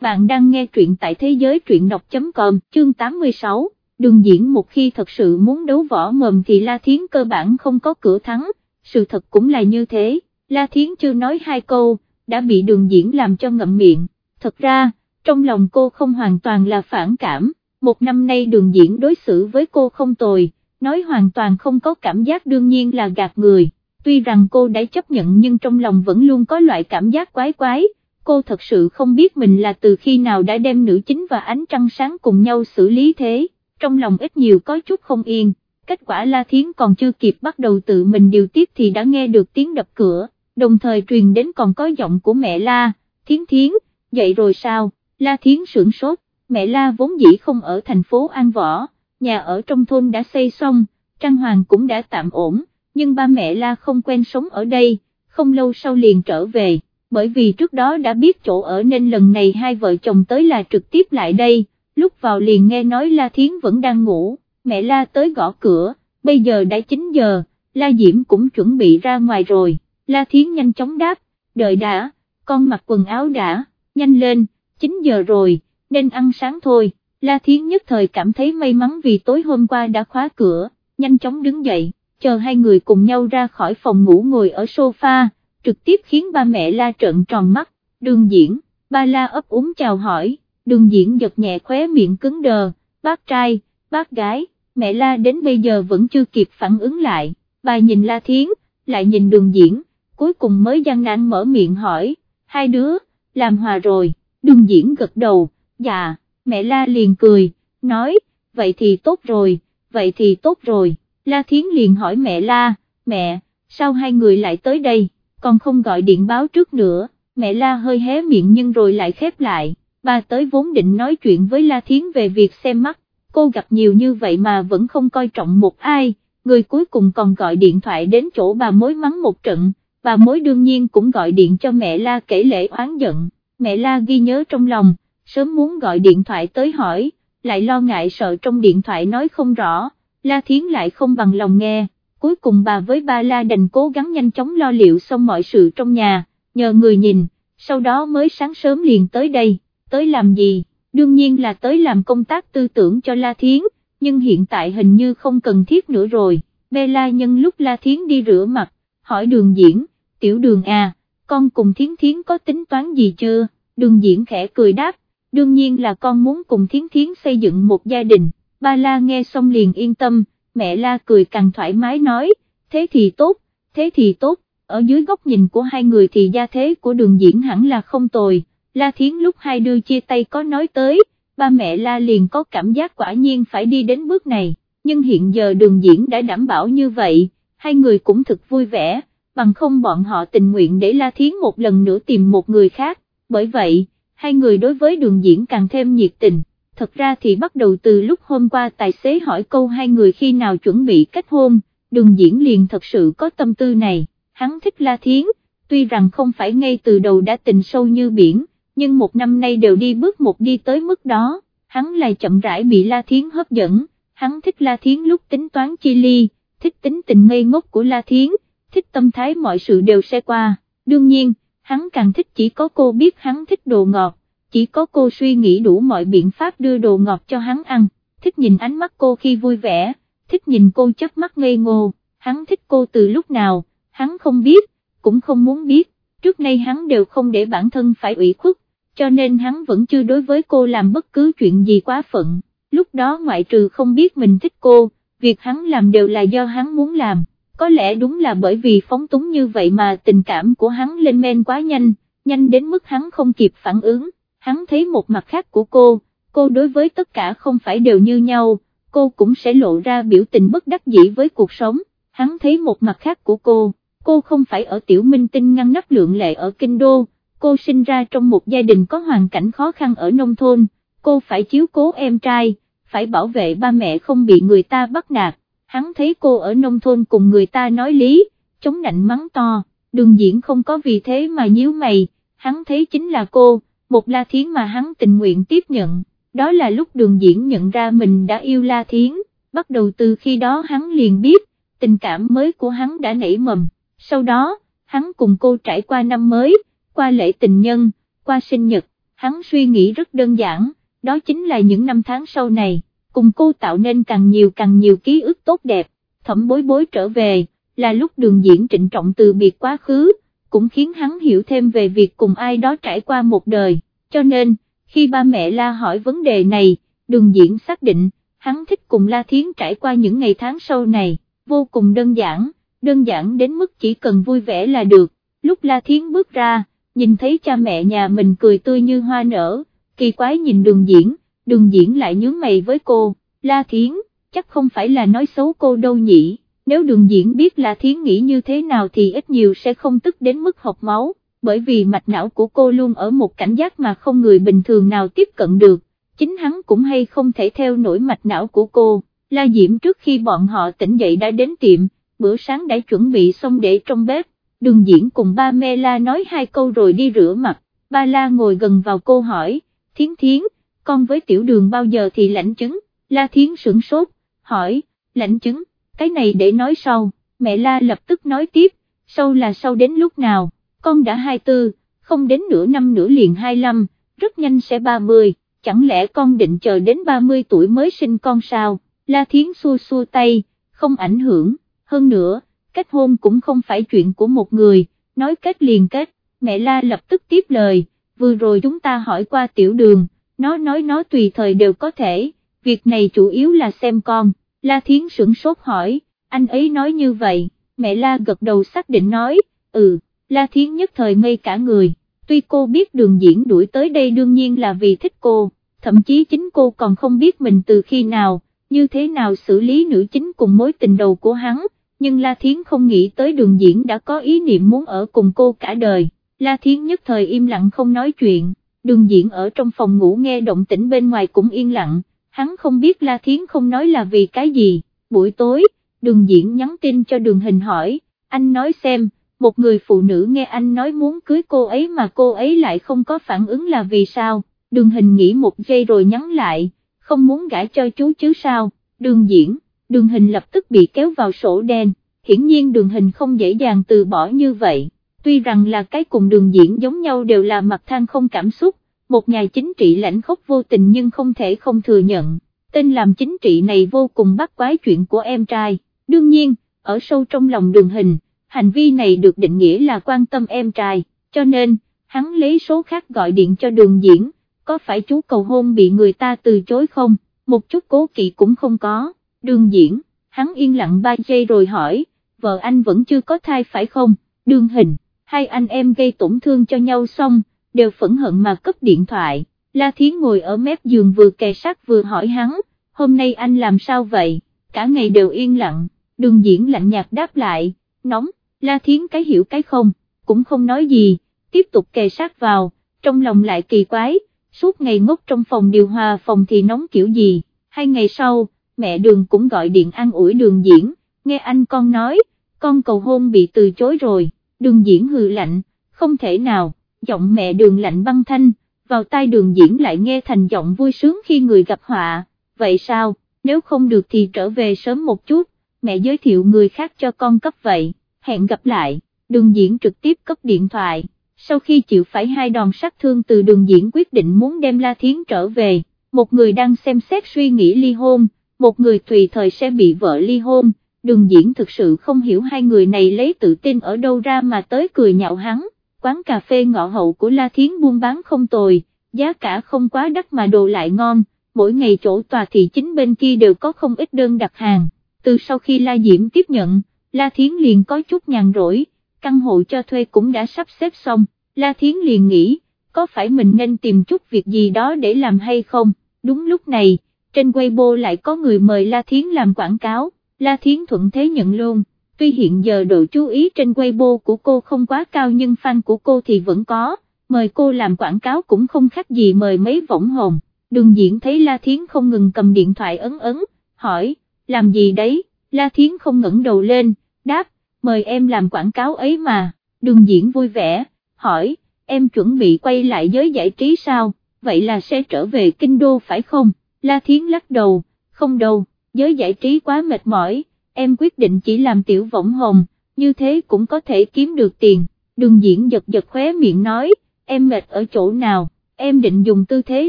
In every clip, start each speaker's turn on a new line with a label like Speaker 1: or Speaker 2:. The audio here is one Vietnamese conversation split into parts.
Speaker 1: bạn đang nghe truyện tại thế giới truyện đọc.com, chương 86, đường diễn một khi thật sự muốn đấu võ mồm thì La Thiến cơ bản không có cửa thắng, sự thật cũng là như thế, La Thiến chưa nói hai câu, đã bị đường diễn làm cho ngậm miệng, thật ra, trong lòng cô không hoàn toàn là phản cảm, một năm nay đường diễn đối xử với cô không tồi, nói hoàn toàn không có cảm giác đương nhiên là gạt người, tuy rằng cô đã chấp nhận nhưng trong lòng vẫn luôn có loại cảm giác quái quái, cô thật sự không biết mình là từ khi nào đã đem nữ chính và ánh trăng sáng cùng nhau xử lý thế, trong lòng ít nhiều có chút không yên, kết quả La Thiến còn chưa kịp bắt đầu tự mình điều tiết thì đã nghe được tiếng đập cửa, đồng thời truyền đến còn có giọng của mẹ La, Thiến Thiến, dậy rồi sao, La Thiến sưởng sốt, mẹ La vốn dĩ không ở thành phố An Võ, nhà ở trong thôn đã xây xong, Trang Hoàng cũng đã tạm ổn, nhưng ba mẹ La không quen sống ở đây, không lâu sau liền trở về bởi vì trước đó đã biết chỗ ở nên lần này hai vợ chồng tới là trực tiếp lại đây, lúc vào liền nghe nói La Thiến vẫn đang ngủ, mẹ La tới gõ cửa, bây giờ đã 9 giờ, La Diễm cũng chuẩn bị ra ngoài rồi, La Thiến nhanh chóng đáp, đợi đã, con mặc quần áo đã, nhanh lên, 9 giờ rồi, nên ăn sáng thôi, La Thiến nhất thời cảm thấy may mắn vì tối hôm qua đã khóa cửa, nhanh chóng đứng dậy, chờ hai người cùng nhau ra khỏi phòng ngủ ngồi ở sofa trực tiếp khiến ba mẹ la trợn tròn mắt, đường diễn, ba la ấp úng chào hỏi, đường diễn giật nhẹ khóe miệng cứng đờ, bác trai, bác gái, mẹ la đến bây giờ vẫn chưa kịp phản ứng lại, bà nhìn la thiến, lại nhìn đường diễn, cuối cùng mới gian nan mở miệng hỏi, hai đứa, làm hòa rồi, đường diễn gật đầu, dạ, mẹ la liền cười, nói, vậy thì tốt rồi, vậy thì tốt rồi, la thiến liền hỏi mẹ la, mẹ, sao hai người lại tới đây? Còn không gọi điện báo trước nữa, mẹ La hơi hé miệng nhưng rồi lại khép lại, bà tới vốn định nói chuyện với La Thiến về việc xem mắt, cô gặp nhiều như vậy mà vẫn không coi trọng một ai, người cuối cùng còn gọi điện thoại đến chỗ bà mối mắng một trận, bà mối đương nhiên cũng gọi điện cho mẹ La kể lễ oán giận, mẹ La ghi nhớ trong lòng, sớm muốn gọi điện thoại tới hỏi, lại lo ngại sợ trong điện thoại nói không rõ, La Thiến lại không bằng lòng nghe cuối cùng bà với ba la đành cố gắng nhanh chóng lo liệu xong mọi sự trong nhà, nhờ người nhìn, sau đó mới sáng sớm liền tới đây, tới làm gì, đương nhiên là tới làm công tác tư tưởng cho La Thiến, nhưng hiện tại hình như không cần thiết nữa rồi, Bê La nhân lúc La Thiến đi rửa mặt, hỏi đường diễn, tiểu đường à, con cùng Thiến Thiến có tính toán gì chưa, đường diễn khẽ cười đáp, đương nhiên là con muốn cùng Thiến Thiến xây dựng một gia đình, ba La nghe xong liền yên tâm, mẹ la cười càng thoải mái nói, thế thì tốt, thế thì tốt, ở dưới góc nhìn của hai người thì gia thế của đường diễn hẳn là không tồi, la thiến lúc hai đứa chia tay có nói tới, ba mẹ la liền có cảm giác quả nhiên phải đi đến bước này, nhưng hiện giờ đường diễn đã đảm bảo như vậy, hai người cũng thực vui vẻ, bằng không bọn họ tình nguyện để la thiến một lần nữa tìm một người khác, bởi vậy, hai người đối với đường diễn càng thêm nhiệt tình thật ra thì bắt đầu từ lúc hôm qua tài xế hỏi câu hai người khi nào chuẩn bị kết hôn, đường diễn liền thật sự có tâm tư này, hắn thích La Thiến, tuy rằng không phải ngay từ đầu đã tình sâu như biển, nhưng một năm nay đều đi bước một đi tới mức đó, hắn lại chậm rãi bị La Thiến hấp dẫn, hắn thích La Thiến lúc tính toán chi ly, thích tính tình ngây ngốc của La Thiến, thích tâm thái mọi sự đều sẽ qua, đương nhiên, hắn càng thích chỉ có cô biết hắn thích đồ ngọt chỉ có cô suy nghĩ đủ mọi biện pháp đưa đồ ngọt cho hắn ăn, thích nhìn ánh mắt cô khi vui vẻ, thích nhìn cô chớp mắt ngây ngô, hắn thích cô từ lúc nào, hắn không biết, cũng không muốn biết, trước nay hắn đều không để bản thân phải ủy khuất, cho nên hắn vẫn chưa đối với cô làm bất cứ chuyện gì quá phận, lúc đó ngoại trừ không biết mình thích cô, việc hắn làm đều là do hắn muốn làm, có lẽ đúng là bởi vì phóng túng như vậy mà tình cảm của hắn lên men quá nhanh, nhanh đến mức hắn không kịp phản ứng hắn thấy một mặt khác của cô, cô đối với tất cả không phải đều như nhau, cô cũng sẽ lộ ra biểu tình bất đắc dĩ với cuộc sống, hắn thấy một mặt khác của cô, cô không phải ở tiểu minh tinh ngăn nắp lượng lệ ở kinh đô, cô sinh ra trong một gia đình có hoàn cảnh khó khăn ở nông thôn, cô phải chiếu cố em trai, phải bảo vệ ba mẹ không bị người ta bắt nạt, hắn thấy cô ở nông thôn cùng người ta nói lý, chống nạnh mắng to, đường diễn không có vì thế mà nhíu mày, hắn thấy chính là cô một La Thiến mà hắn tình nguyện tiếp nhận, đó là lúc đường diễn nhận ra mình đã yêu La Thiến, bắt đầu từ khi đó hắn liền biết, tình cảm mới của hắn đã nảy mầm, sau đó, hắn cùng cô trải qua năm mới, qua lễ tình nhân, qua sinh nhật, hắn suy nghĩ rất đơn giản, đó chính là những năm tháng sau này, cùng cô tạo nên càng nhiều càng nhiều ký ức tốt đẹp, thẩm bối bối trở về, là lúc đường diễn trịnh trọng từ biệt quá khứ, cũng khiến hắn hiểu thêm về việc cùng ai đó trải qua một đời, cho nên, khi ba mẹ la hỏi vấn đề này, đường diễn xác định, hắn thích cùng La Thiến trải qua những ngày tháng sau này, vô cùng đơn giản, đơn giản đến mức chỉ cần vui vẻ là được, lúc La Thiến bước ra, nhìn thấy cha mẹ nhà mình cười tươi như hoa nở, kỳ quái nhìn đường diễn, đường diễn lại nhướng mày với cô, La Thiến, chắc không phải là nói xấu cô đâu nhỉ, nếu đường diễn biết là Thiến nghĩ như thế nào thì ít nhiều sẽ không tức đến mức học máu, bởi vì mạch não của cô luôn ở một cảnh giác mà không người bình thường nào tiếp cận được, chính hắn cũng hay không thể theo nổi mạch não của cô, La Diễm trước khi bọn họ tỉnh dậy đã đến tiệm, bữa sáng đã chuẩn bị xong để trong bếp, đường diễn cùng ba mẹ La nói hai câu rồi đi rửa mặt, ba La ngồi gần vào cô hỏi, Thiến Thiến, con với tiểu đường bao giờ thì lãnh chứng, La Thiến sửng sốt, hỏi, lãnh chứng, cái này để nói sau, mẹ La lập tức nói tiếp, sau là sau đến lúc nào, con đã 24, không đến nửa năm nữa liền 25, rất nhanh sẽ 30, chẳng lẽ con định chờ đến 30 tuổi mới sinh con sao, La Thiến xua xua tay, không ảnh hưởng, hơn nữa, kết hôn cũng không phải chuyện của một người, nói kết liền kết, mẹ La lập tức tiếp lời, vừa rồi chúng ta hỏi qua tiểu đường, nó nói nó tùy thời đều có thể, việc này chủ yếu là xem con, La Thiến sửng sốt hỏi, anh ấy nói như vậy, mẹ La gật đầu xác định nói, ừ, La Thiến nhất thời ngây cả người, tuy cô biết đường diễn đuổi tới đây đương nhiên là vì thích cô, thậm chí chính cô còn không biết mình từ khi nào, như thế nào xử lý nữ chính cùng mối tình đầu của hắn, nhưng La Thiến không nghĩ tới đường diễn đã có ý niệm muốn ở cùng cô cả đời, La Thiến nhất thời im lặng không nói chuyện, đường diễn ở trong phòng ngủ nghe động tĩnh bên ngoài cũng yên lặng, hắn không biết La Thiến không nói là vì cái gì, buổi tối, đường diễn nhắn tin cho đường hình hỏi, anh nói xem, một người phụ nữ nghe anh nói muốn cưới cô ấy mà cô ấy lại không có phản ứng là vì sao, đường hình nghĩ một giây rồi nhắn lại, không muốn gãi cho chú chứ sao, đường diễn, đường hình lập tức bị kéo vào sổ đen, hiển nhiên đường hình không dễ dàng từ bỏ như vậy, tuy rằng là cái cùng đường diễn giống nhau đều là mặt than không cảm xúc, một nhà chính trị lãnh khốc vô tình nhưng không thể không thừa nhận, tên làm chính trị này vô cùng bắt quái chuyện của em trai, đương nhiên, ở sâu trong lòng đường hình, hành vi này được định nghĩa là quan tâm em trai, cho nên, hắn lấy số khác gọi điện cho đường diễn, có phải chú cầu hôn bị người ta từ chối không, một chút cố kỵ cũng không có, đường diễn, hắn yên lặng 3 giây rồi hỏi, vợ anh vẫn chưa có thai phải không, đường hình, hai anh em gây tổn thương cho nhau xong, đều phẫn hận mà cấp điện thoại, La Thiến ngồi ở mép giường vừa kề sát vừa hỏi hắn, hôm nay anh làm sao vậy, cả ngày đều yên lặng, đường diễn lạnh nhạt đáp lại, nóng, La Thiến cái hiểu cái không, cũng không nói gì, tiếp tục kề sát vào, trong lòng lại kỳ quái, suốt ngày ngốc trong phòng điều hòa phòng thì nóng kiểu gì, hai ngày sau, mẹ đường cũng gọi điện an ủi đường diễn, nghe anh con nói, con cầu hôn bị từ chối rồi, đường diễn hừ lạnh, không thể nào, giọng mẹ đường lạnh băng thanh, vào tai đường diễn lại nghe thành giọng vui sướng khi người gặp họa, vậy sao, nếu không được thì trở về sớm một chút, mẹ giới thiệu người khác cho con cấp vậy, hẹn gặp lại, đường diễn trực tiếp cấp điện thoại, sau khi chịu phải hai đòn sát thương từ đường diễn quyết định muốn đem La Thiến trở về, một người đang xem xét suy nghĩ ly hôn, một người tùy thời sẽ bị vợ ly hôn, đường diễn thực sự không hiểu hai người này lấy tự tin ở đâu ra mà tới cười nhạo hắn, quán cà phê ngọ hậu của La Thiến buôn bán không tồi, giá cả không quá đắt mà đồ lại ngon, mỗi ngày chỗ tòa thị chính bên kia đều có không ít đơn đặt hàng, từ sau khi La Diễm tiếp nhận, La Thiến liền có chút nhàn rỗi, căn hộ cho thuê cũng đã sắp xếp xong, La Thiến liền nghĩ, có phải mình nên tìm chút việc gì đó để làm hay không, đúng lúc này, trên Weibo lại có người mời La Thiến làm quảng cáo, La Thiến thuận thế nhận luôn, tuy hiện giờ độ chú ý trên Weibo của cô không quá cao nhưng fan của cô thì vẫn có, mời cô làm quảng cáo cũng không khác gì mời mấy võng hồn, đường diễn thấy La Thiến không ngừng cầm điện thoại ấn ấn, hỏi, làm gì đấy, La Thiến không ngẩng đầu lên, đáp, mời em làm quảng cáo ấy mà, đường diễn vui vẻ, hỏi, em chuẩn bị quay lại giới giải trí sao, vậy là sẽ trở về kinh đô phải không, La Thiến lắc đầu, không đâu, giới giải trí quá mệt mỏi, em quyết định chỉ làm tiểu võng hồng, như thế cũng có thể kiếm được tiền, đường diễn giật giật khóe miệng nói, em mệt ở chỗ nào, em định dùng tư thế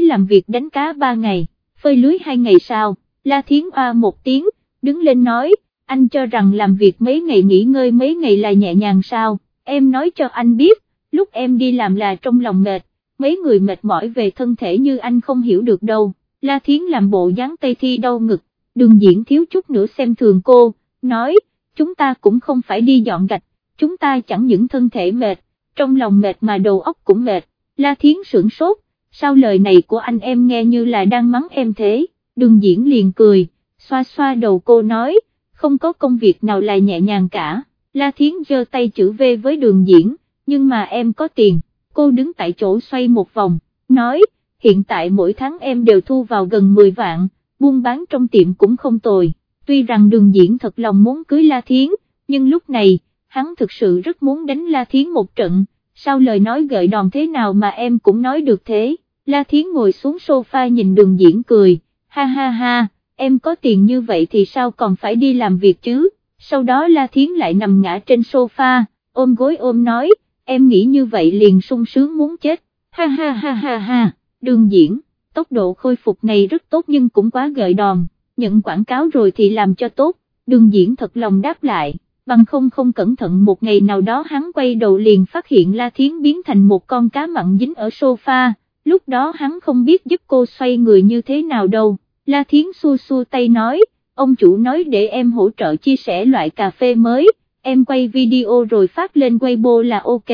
Speaker 1: làm việc đánh cá ba ngày, phơi lưới hai ngày sau, La Thiến oa một tiếng, đứng lên nói, anh cho rằng làm việc mấy ngày nghỉ ngơi mấy ngày là nhẹ nhàng sao, em nói cho anh biết, lúc em đi làm là trong lòng mệt, mấy người mệt mỏi về thân thể như anh không hiểu được đâu, La Thiến làm bộ dáng tây thi đau ngực, đường diễn thiếu chút nữa xem thường cô, nói, chúng ta cũng không phải đi dọn gạch, chúng ta chẳng những thân thể mệt, trong lòng mệt mà đầu óc cũng mệt, La Thiến sửng sốt, sao lời này của anh em nghe như là đang mắng em thế, đường diễn liền cười, xoa xoa đầu cô nói, không có công việc nào là nhẹ nhàng cả, La Thiến giơ tay chữ V với đường diễn, nhưng mà em có tiền, cô đứng tại chỗ xoay một vòng, nói, hiện tại mỗi tháng em đều thu vào gần 10 vạn, buôn bán trong tiệm cũng không tồi, tuy rằng đường diễn thật lòng muốn cưới La Thiến, nhưng lúc này, hắn thực sự rất muốn đánh La Thiến một trận, sao lời nói gợi đòn thế nào mà em cũng nói được thế, La Thiến ngồi xuống sofa nhìn đường diễn cười, ha ha ha, em có tiền như vậy thì sao còn phải đi làm việc chứ, sau đó La Thiến lại nằm ngã trên sofa, ôm gối ôm nói, em nghĩ như vậy liền sung sướng muốn chết, ha ha ha ha ha, đường diễn, tốc độ khôi phục này rất tốt nhưng cũng quá gợi đòn, nhận quảng cáo rồi thì làm cho tốt, đường diễn thật lòng đáp lại, bằng không không cẩn thận một ngày nào đó hắn quay đầu liền phát hiện La Thiến biến thành một con cá mặn dính ở sofa, lúc đó hắn không biết giúp cô xoay người như thế nào đâu, La Thiến xua xua tay nói, ông chủ nói để em hỗ trợ chia sẻ loại cà phê mới, em quay video rồi phát lên Weibo là ok,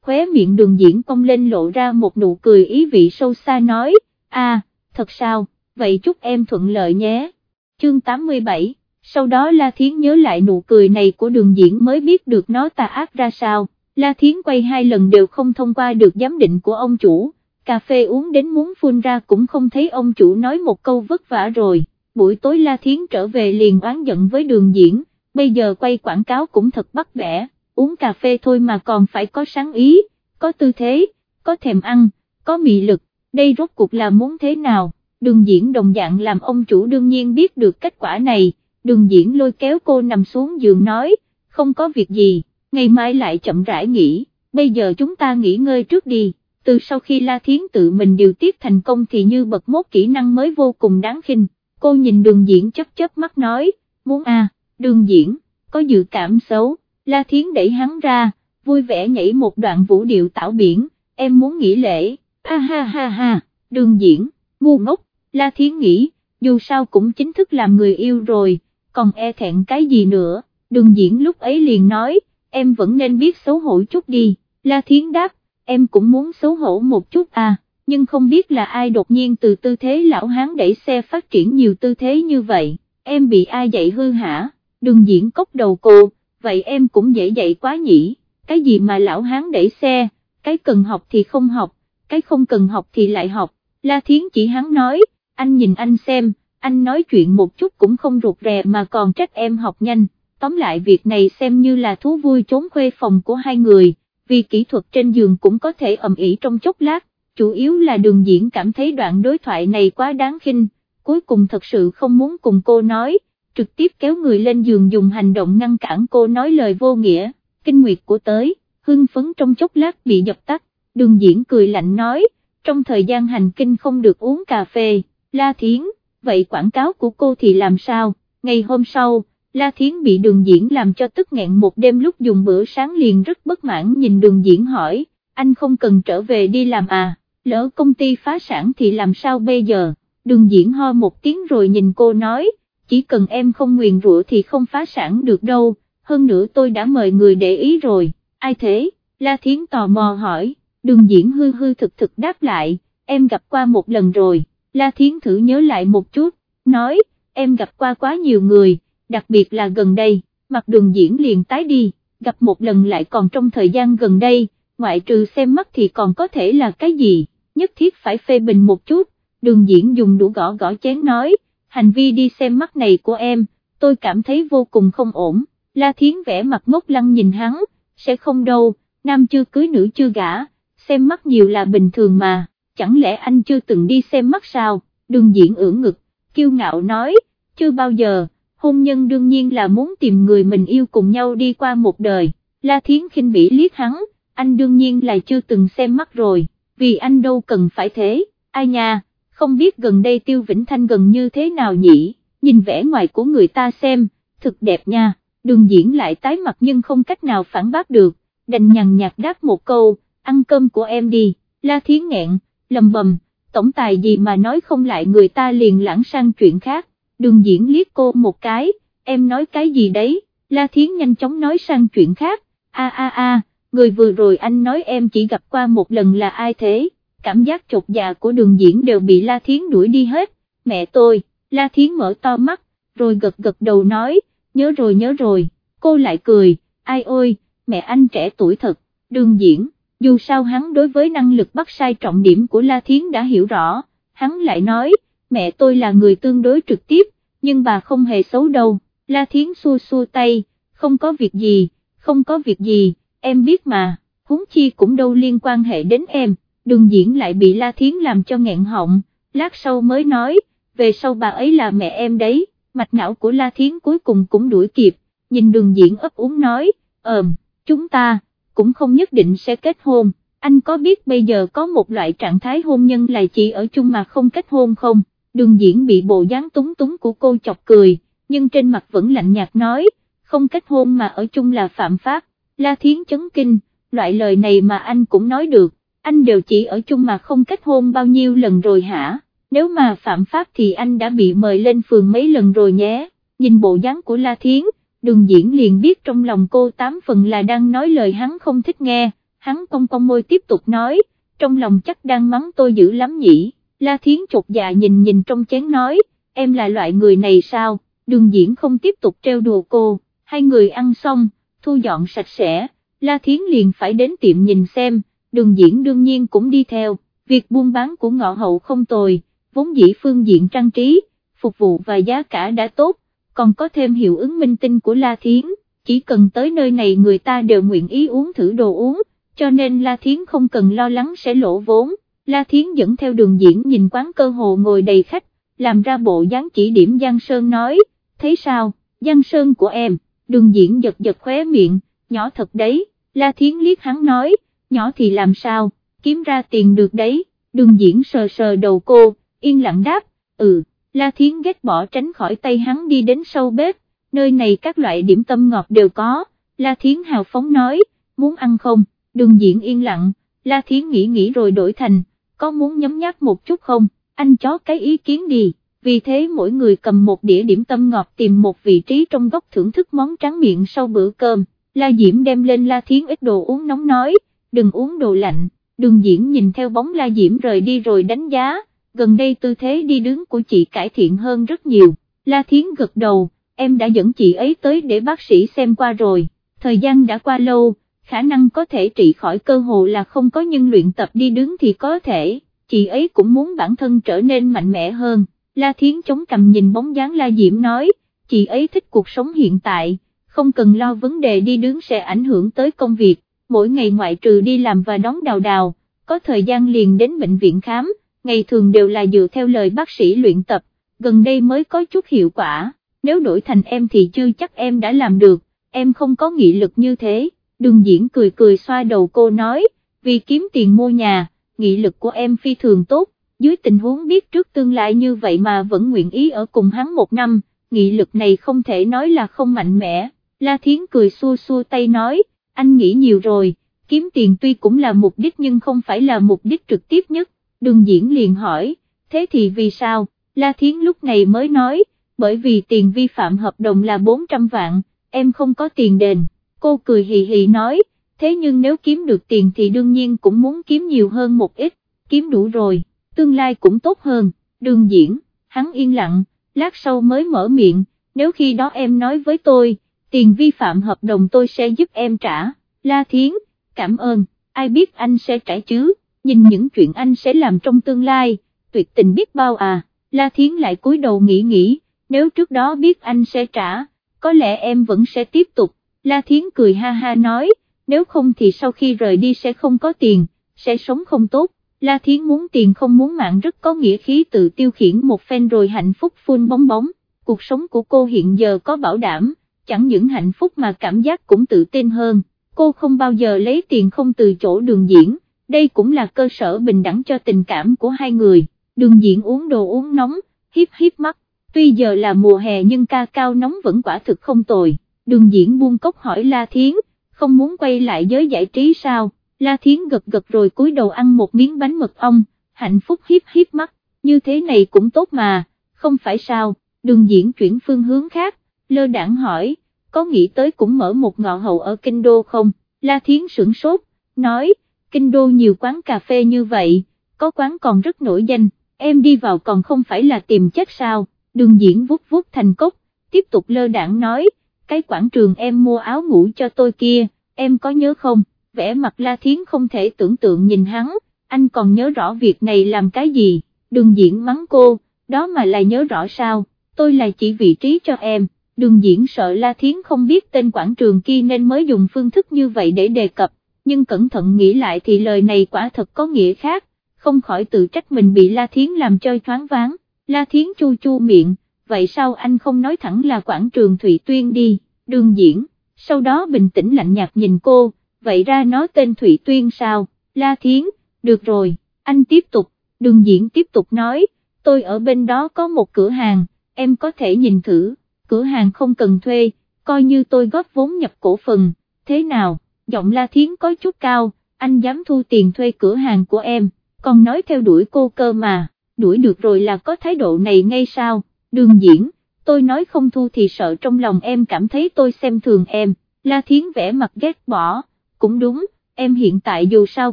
Speaker 1: khóe miệng đường diễn cong lên lộ ra một nụ cười ý vị sâu xa nói, à, thật sao, vậy chúc em thuận lợi nhé. Chương 87, sau đó La Thiến nhớ lại nụ cười này của đường diễn mới biết được nó tà ác ra sao, La Thiến quay hai lần đều không thông qua được giám định của ông chủ, cà phê uống đến muốn phun ra cũng không thấy ông chủ nói một câu vất vả rồi, buổi tối La Thiến trở về liền oán giận với đường diễn, bây giờ quay quảng cáo cũng thật bắt bẻ, uống cà phê thôi mà còn phải có sáng ý, có tư thế, có thèm ăn, có mị lực, đây rốt cuộc là muốn thế nào, đường diễn đồng dạng làm ông chủ đương nhiên biết được kết quả này, đường diễn lôi kéo cô nằm xuống giường nói, không có việc gì, ngày mai lại chậm rãi nghỉ, bây giờ chúng ta nghỉ ngơi trước đi, từ sau khi La Thiến tự mình điều tiết thành công thì như bật mốt kỹ năng mới vô cùng đáng khinh, cô nhìn đường diễn chấp chấp mắt nói, muốn à, đường diễn, có dự cảm xấu, La Thiến đẩy hắn ra, vui vẻ nhảy một đoạn vũ điệu tảo biển, em muốn nghỉ lễ, ha ha ha ha, đường diễn, ngu ngốc, La Thiến nghĩ, dù sao cũng chính thức làm người yêu rồi, còn e thẹn cái gì nữa, đường diễn lúc ấy liền nói, em vẫn nên biết xấu hổ chút đi, La Thiến đáp, em cũng muốn xấu hổ một chút à, nhưng không biết là ai đột nhiên từ tư thế lão hán đẩy xe phát triển nhiều tư thế như vậy, em bị ai dạy hư hả, đường diễn cốc đầu cô, vậy em cũng dễ dạy quá nhỉ, cái gì mà lão hán đẩy xe, cái cần học thì không học, cái không cần học thì lại học, La Thiến chỉ hắn nói, anh nhìn anh xem, anh nói chuyện một chút cũng không rụt rè mà còn trách em học nhanh, tóm lại việc này xem như là thú vui trốn khuê phòng của hai người, vì kỹ thuật trên giường cũng có thể ầm ĩ trong chốc lát, chủ yếu là đường diễn cảm thấy đoạn đối thoại này quá đáng khinh, cuối cùng thật sự không muốn cùng cô nói, trực tiếp kéo người lên giường dùng hành động ngăn cản cô nói lời vô nghĩa, kinh nguyệt của tới, hưng phấn trong chốc lát bị dập tắt, đường diễn cười lạnh nói, trong thời gian hành kinh không được uống cà phê, la thiến, vậy quảng cáo của cô thì làm sao, ngày hôm sau, La Thiến bị đường diễn làm cho tức nghẹn một đêm lúc dùng bữa sáng liền rất bất mãn nhìn đường diễn hỏi, anh không cần trở về đi làm à, lỡ công ty phá sản thì làm sao bây giờ, đường diễn ho một tiếng rồi nhìn cô nói, chỉ cần em không nguyền rủa thì không phá sản được đâu, hơn nữa tôi đã mời người để ý rồi, ai thế, La Thiến tò mò hỏi, đường diễn hư hư thực thực đáp lại, em gặp qua một lần rồi, La Thiến thử nhớ lại một chút, nói, em gặp qua quá nhiều người đặc biệt là gần đây, mặt đường diễn liền tái đi, gặp một lần lại còn trong thời gian gần đây, ngoại trừ xem mắt thì còn có thể là cái gì, nhất thiết phải phê bình một chút, đường diễn dùng đủ gõ gõ chén nói, hành vi đi xem mắt này của em, tôi cảm thấy vô cùng không ổn, La Thiến vẽ mặt ngốc lăng nhìn hắn, sẽ không đâu, nam chưa cưới nữ chưa gả, xem mắt nhiều là bình thường mà, chẳng lẽ anh chưa từng đi xem mắt sao, đường diễn ưỡn ngực, kiêu ngạo nói, chưa bao giờ hôn nhân đương nhiên là muốn tìm người mình yêu cùng nhau đi qua một đời, La Thiến khinh bỉ liếc hắn, anh đương nhiên là chưa từng xem mắt rồi, vì anh đâu cần phải thế, ai nha, không biết gần đây Tiêu Vĩnh Thanh gần như thế nào nhỉ, nhìn vẻ ngoài của người ta xem, thực đẹp nha, đường diễn lại tái mặt nhưng không cách nào phản bác được, đành nhằn nhạt đáp một câu, ăn cơm của em đi, La Thiến nghẹn, lầm bầm, tổng tài gì mà nói không lại người ta liền lãng sang chuyện khác, đường diễn liếc cô một cái, em nói cái gì đấy, La Thiến nhanh chóng nói sang chuyện khác, a a a, người vừa rồi anh nói em chỉ gặp qua một lần là ai thế, cảm giác chột dạ của đường diễn đều bị La Thiến đuổi đi hết, mẹ tôi, La Thiến mở to mắt, rồi gật gật đầu nói, nhớ rồi nhớ rồi, cô lại cười, ai ôi, mẹ anh trẻ tuổi thật, đường diễn, dù sao hắn đối với năng lực bắt sai trọng điểm của La Thiến đã hiểu rõ, hắn lại nói, mẹ tôi là người tương đối trực tiếp, nhưng bà không hề xấu đâu, La Thiến xua xua tay, không có việc gì, không có việc gì, em biết mà, huống chi cũng đâu liên quan hệ đến em, đường diễn lại bị La Thiến làm cho nghẹn họng, lát sau mới nói, về sau bà ấy là mẹ em đấy, mạch não của La Thiến cuối cùng cũng đuổi kịp, nhìn đường diễn ấp úng nói, ờm, chúng ta, cũng không nhất định sẽ kết hôn, anh có biết bây giờ có một loại trạng thái hôn nhân là chỉ ở chung mà không kết hôn không, đường diễn bị bộ dáng túng túng của cô chọc cười, nhưng trên mặt vẫn lạnh nhạt nói, không kết hôn mà ở chung là phạm pháp, La Thiến chấn kinh, loại lời này mà anh cũng nói được, anh đều chỉ ở chung mà không kết hôn bao nhiêu lần rồi hả, nếu mà phạm pháp thì anh đã bị mời lên phường mấy lần rồi nhé, nhìn bộ dáng của La Thiến, đường diễn liền biết trong lòng cô tám phần là đang nói lời hắn không thích nghe, hắn cong cong môi tiếp tục nói, trong lòng chắc đang mắng tôi dữ lắm nhỉ, La Thiến chột dạ nhìn nhìn trong chén nói, em là loại người này sao, đường diễn không tiếp tục treo đùa cô, hai người ăn xong, thu dọn sạch sẽ, La Thiến liền phải đến tiệm nhìn xem, đường diễn đương nhiên cũng đi theo, việc buôn bán của ngọ hậu không tồi, vốn dĩ phương diện trang trí, phục vụ và giá cả đã tốt, còn có thêm hiệu ứng minh tinh của La Thiến, chỉ cần tới nơi này người ta đều nguyện ý uống thử đồ uống, cho nên La Thiến không cần lo lắng sẽ lỗ vốn, La Thiến dẫn theo đường diễn nhìn quán cơ hồ ngồi đầy khách, làm ra bộ dáng chỉ điểm Giang Sơn nói, thấy sao, Giang Sơn của em, đường diễn giật giật khóe miệng, nhỏ thật đấy, La Thiến liếc hắn nói, nhỏ thì làm sao, kiếm ra tiền được đấy, đường diễn sờ sờ đầu cô, yên lặng đáp, ừ. La Thiến ghét bỏ tránh khỏi tay hắn đi đến sâu bếp, nơi này các loại điểm tâm ngọt đều có, La Thiến hào phóng nói, muốn ăn không, đường diễn yên lặng, La Thiến nghĩ nghĩ rồi đổi thành, có muốn nhấm nháp một chút không, anh chó cái ý kiến đi, vì thế mỗi người cầm một đĩa điểm tâm ngọt tìm một vị trí trong góc thưởng thức món tráng miệng sau bữa cơm, La Diễm đem lên La Thiến ít đồ uống nóng nói, đừng uống đồ lạnh, đường diễn nhìn theo bóng La Diễm rời đi rồi đánh giá, gần đây tư thế đi đứng của chị cải thiện hơn rất nhiều, La Thiến gật đầu, em đã dẫn chị ấy tới để bác sĩ xem qua rồi, thời gian đã qua lâu, khả năng có thể trị khỏi cơ hồ là không có nhưng luyện tập đi đứng thì có thể, chị ấy cũng muốn bản thân trở nên mạnh mẽ hơn, La Thiến chống cầm nhìn bóng dáng La Diễm nói, chị ấy thích cuộc sống hiện tại, không cần lo vấn đề đi đứng sẽ ảnh hưởng tới công việc, mỗi ngày ngoại trừ đi làm và đón đào đào, có thời gian liền đến bệnh viện khám, ngày thường đều là dựa theo lời bác sĩ luyện tập, gần đây mới có chút hiệu quả, nếu đổi thành em thì chưa chắc em đã làm được, em không có nghị lực như thế, đường diễn cười cười xoa đầu cô nói, vì kiếm tiền mua nhà, nghị lực của em phi thường tốt, dưới tình huống biết trước tương lai như vậy mà vẫn nguyện ý ở cùng hắn một năm, nghị lực này không thể nói là không mạnh mẽ, La Thiến cười xua xua tay nói, anh nghĩ nhiều rồi, kiếm tiền tuy cũng là mục đích nhưng không phải là mục đích trực tiếp nhất, đường diễn liền hỏi, thế thì vì sao, La Thiến lúc này mới nói, bởi vì tiền vi phạm hợp đồng là 400 vạn, em không có tiền đền, cô cười hì hì nói, thế nhưng nếu kiếm được tiền thì đương nhiên cũng muốn kiếm nhiều hơn một ít, kiếm đủ rồi, tương lai cũng tốt hơn, đường diễn, hắn yên lặng, lát sau mới mở miệng, nếu khi đó em nói với tôi, tiền vi phạm hợp đồng tôi sẽ giúp em trả, La Thiến, cảm ơn, ai biết anh sẽ trả chứ? Nhìn những chuyện anh sẽ làm trong tương lai, tuyệt tình biết bao à, La Thiến lại cúi đầu nghĩ nghĩ, nếu trước đó biết anh sẽ trả, có lẽ em vẫn sẽ tiếp tục, La Thiến cười ha ha nói, nếu không thì sau khi rời đi sẽ không có tiền, sẽ sống không tốt, La Thiến muốn tiền không muốn mạng rất có nghĩa khí tự tiêu khiển một phen rồi hạnh phúc phun bóng bóng, cuộc sống của cô hiện giờ có bảo đảm, chẳng những hạnh phúc mà cảm giác cũng tự tin hơn, cô không bao giờ lấy tiền không từ chỗ đường diễn đây cũng là cơ sở bình đẳng cho tình cảm của hai người, đường diễn uống đồ uống nóng, hiếp hiếp mắt, tuy giờ là mùa hè nhưng ca cao nóng vẫn quả thực không tồi, đường diễn buông cốc hỏi La Thiến, không muốn quay lại giới giải trí sao, La Thiến gật gật rồi cúi đầu ăn một miếng bánh mật ong, hạnh phúc hiếp hiếp mắt, như thế này cũng tốt mà, không phải sao, đường diễn chuyển phương hướng khác, lơ đảng hỏi, có nghĩ tới cũng mở một ngọ hậu ở Kinh Đô không, La Thiến sửng sốt, nói, Kinh Đô nhiều quán cà phê như vậy, có quán còn rất nổi danh, em đi vào còn không phải là tìm chết sao, đường diễn vuốt vuốt thành cốc, tiếp tục lơ đảng nói, cái quảng trường em mua áo ngủ cho tôi kia, em có nhớ không, vẽ mặt La Thiến không thể tưởng tượng nhìn hắn, anh còn nhớ rõ việc này làm cái gì, đường diễn mắng cô, đó mà lại nhớ rõ sao, tôi là chỉ vị trí cho em, đường diễn sợ La Thiến không biết tên quảng trường kia nên mới dùng phương thức như vậy để đề cập, nhưng cẩn thận nghĩ lại thì lời này quả thật có nghĩa khác, không khỏi tự trách mình bị La Thiến làm chơi thoáng váng, La Thiến chu chu miệng, vậy sao anh không nói thẳng là quảng trường Thụy Tuyên đi, đường diễn, sau đó bình tĩnh lạnh nhạt nhìn cô, vậy ra nó tên Thụy Tuyên sao, La Thiến, được rồi, anh tiếp tục, đường diễn tiếp tục nói, tôi ở bên đó có một cửa hàng, em có thể nhìn thử, cửa hàng không cần thuê, coi như tôi góp vốn nhập cổ phần, thế nào, giọng La Thiến có chút cao, anh dám thu tiền thuê cửa hàng của em, còn nói theo đuổi cô cơ mà, đuổi được rồi là có thái độ này ngay sao, đường diễn, tôi nói không thu thì sợ trong lòng em cảm thấy tôi xem thường em, La Thiến vẽ mặt ghét bỏ, cũng đúng, em hiện tại dù sao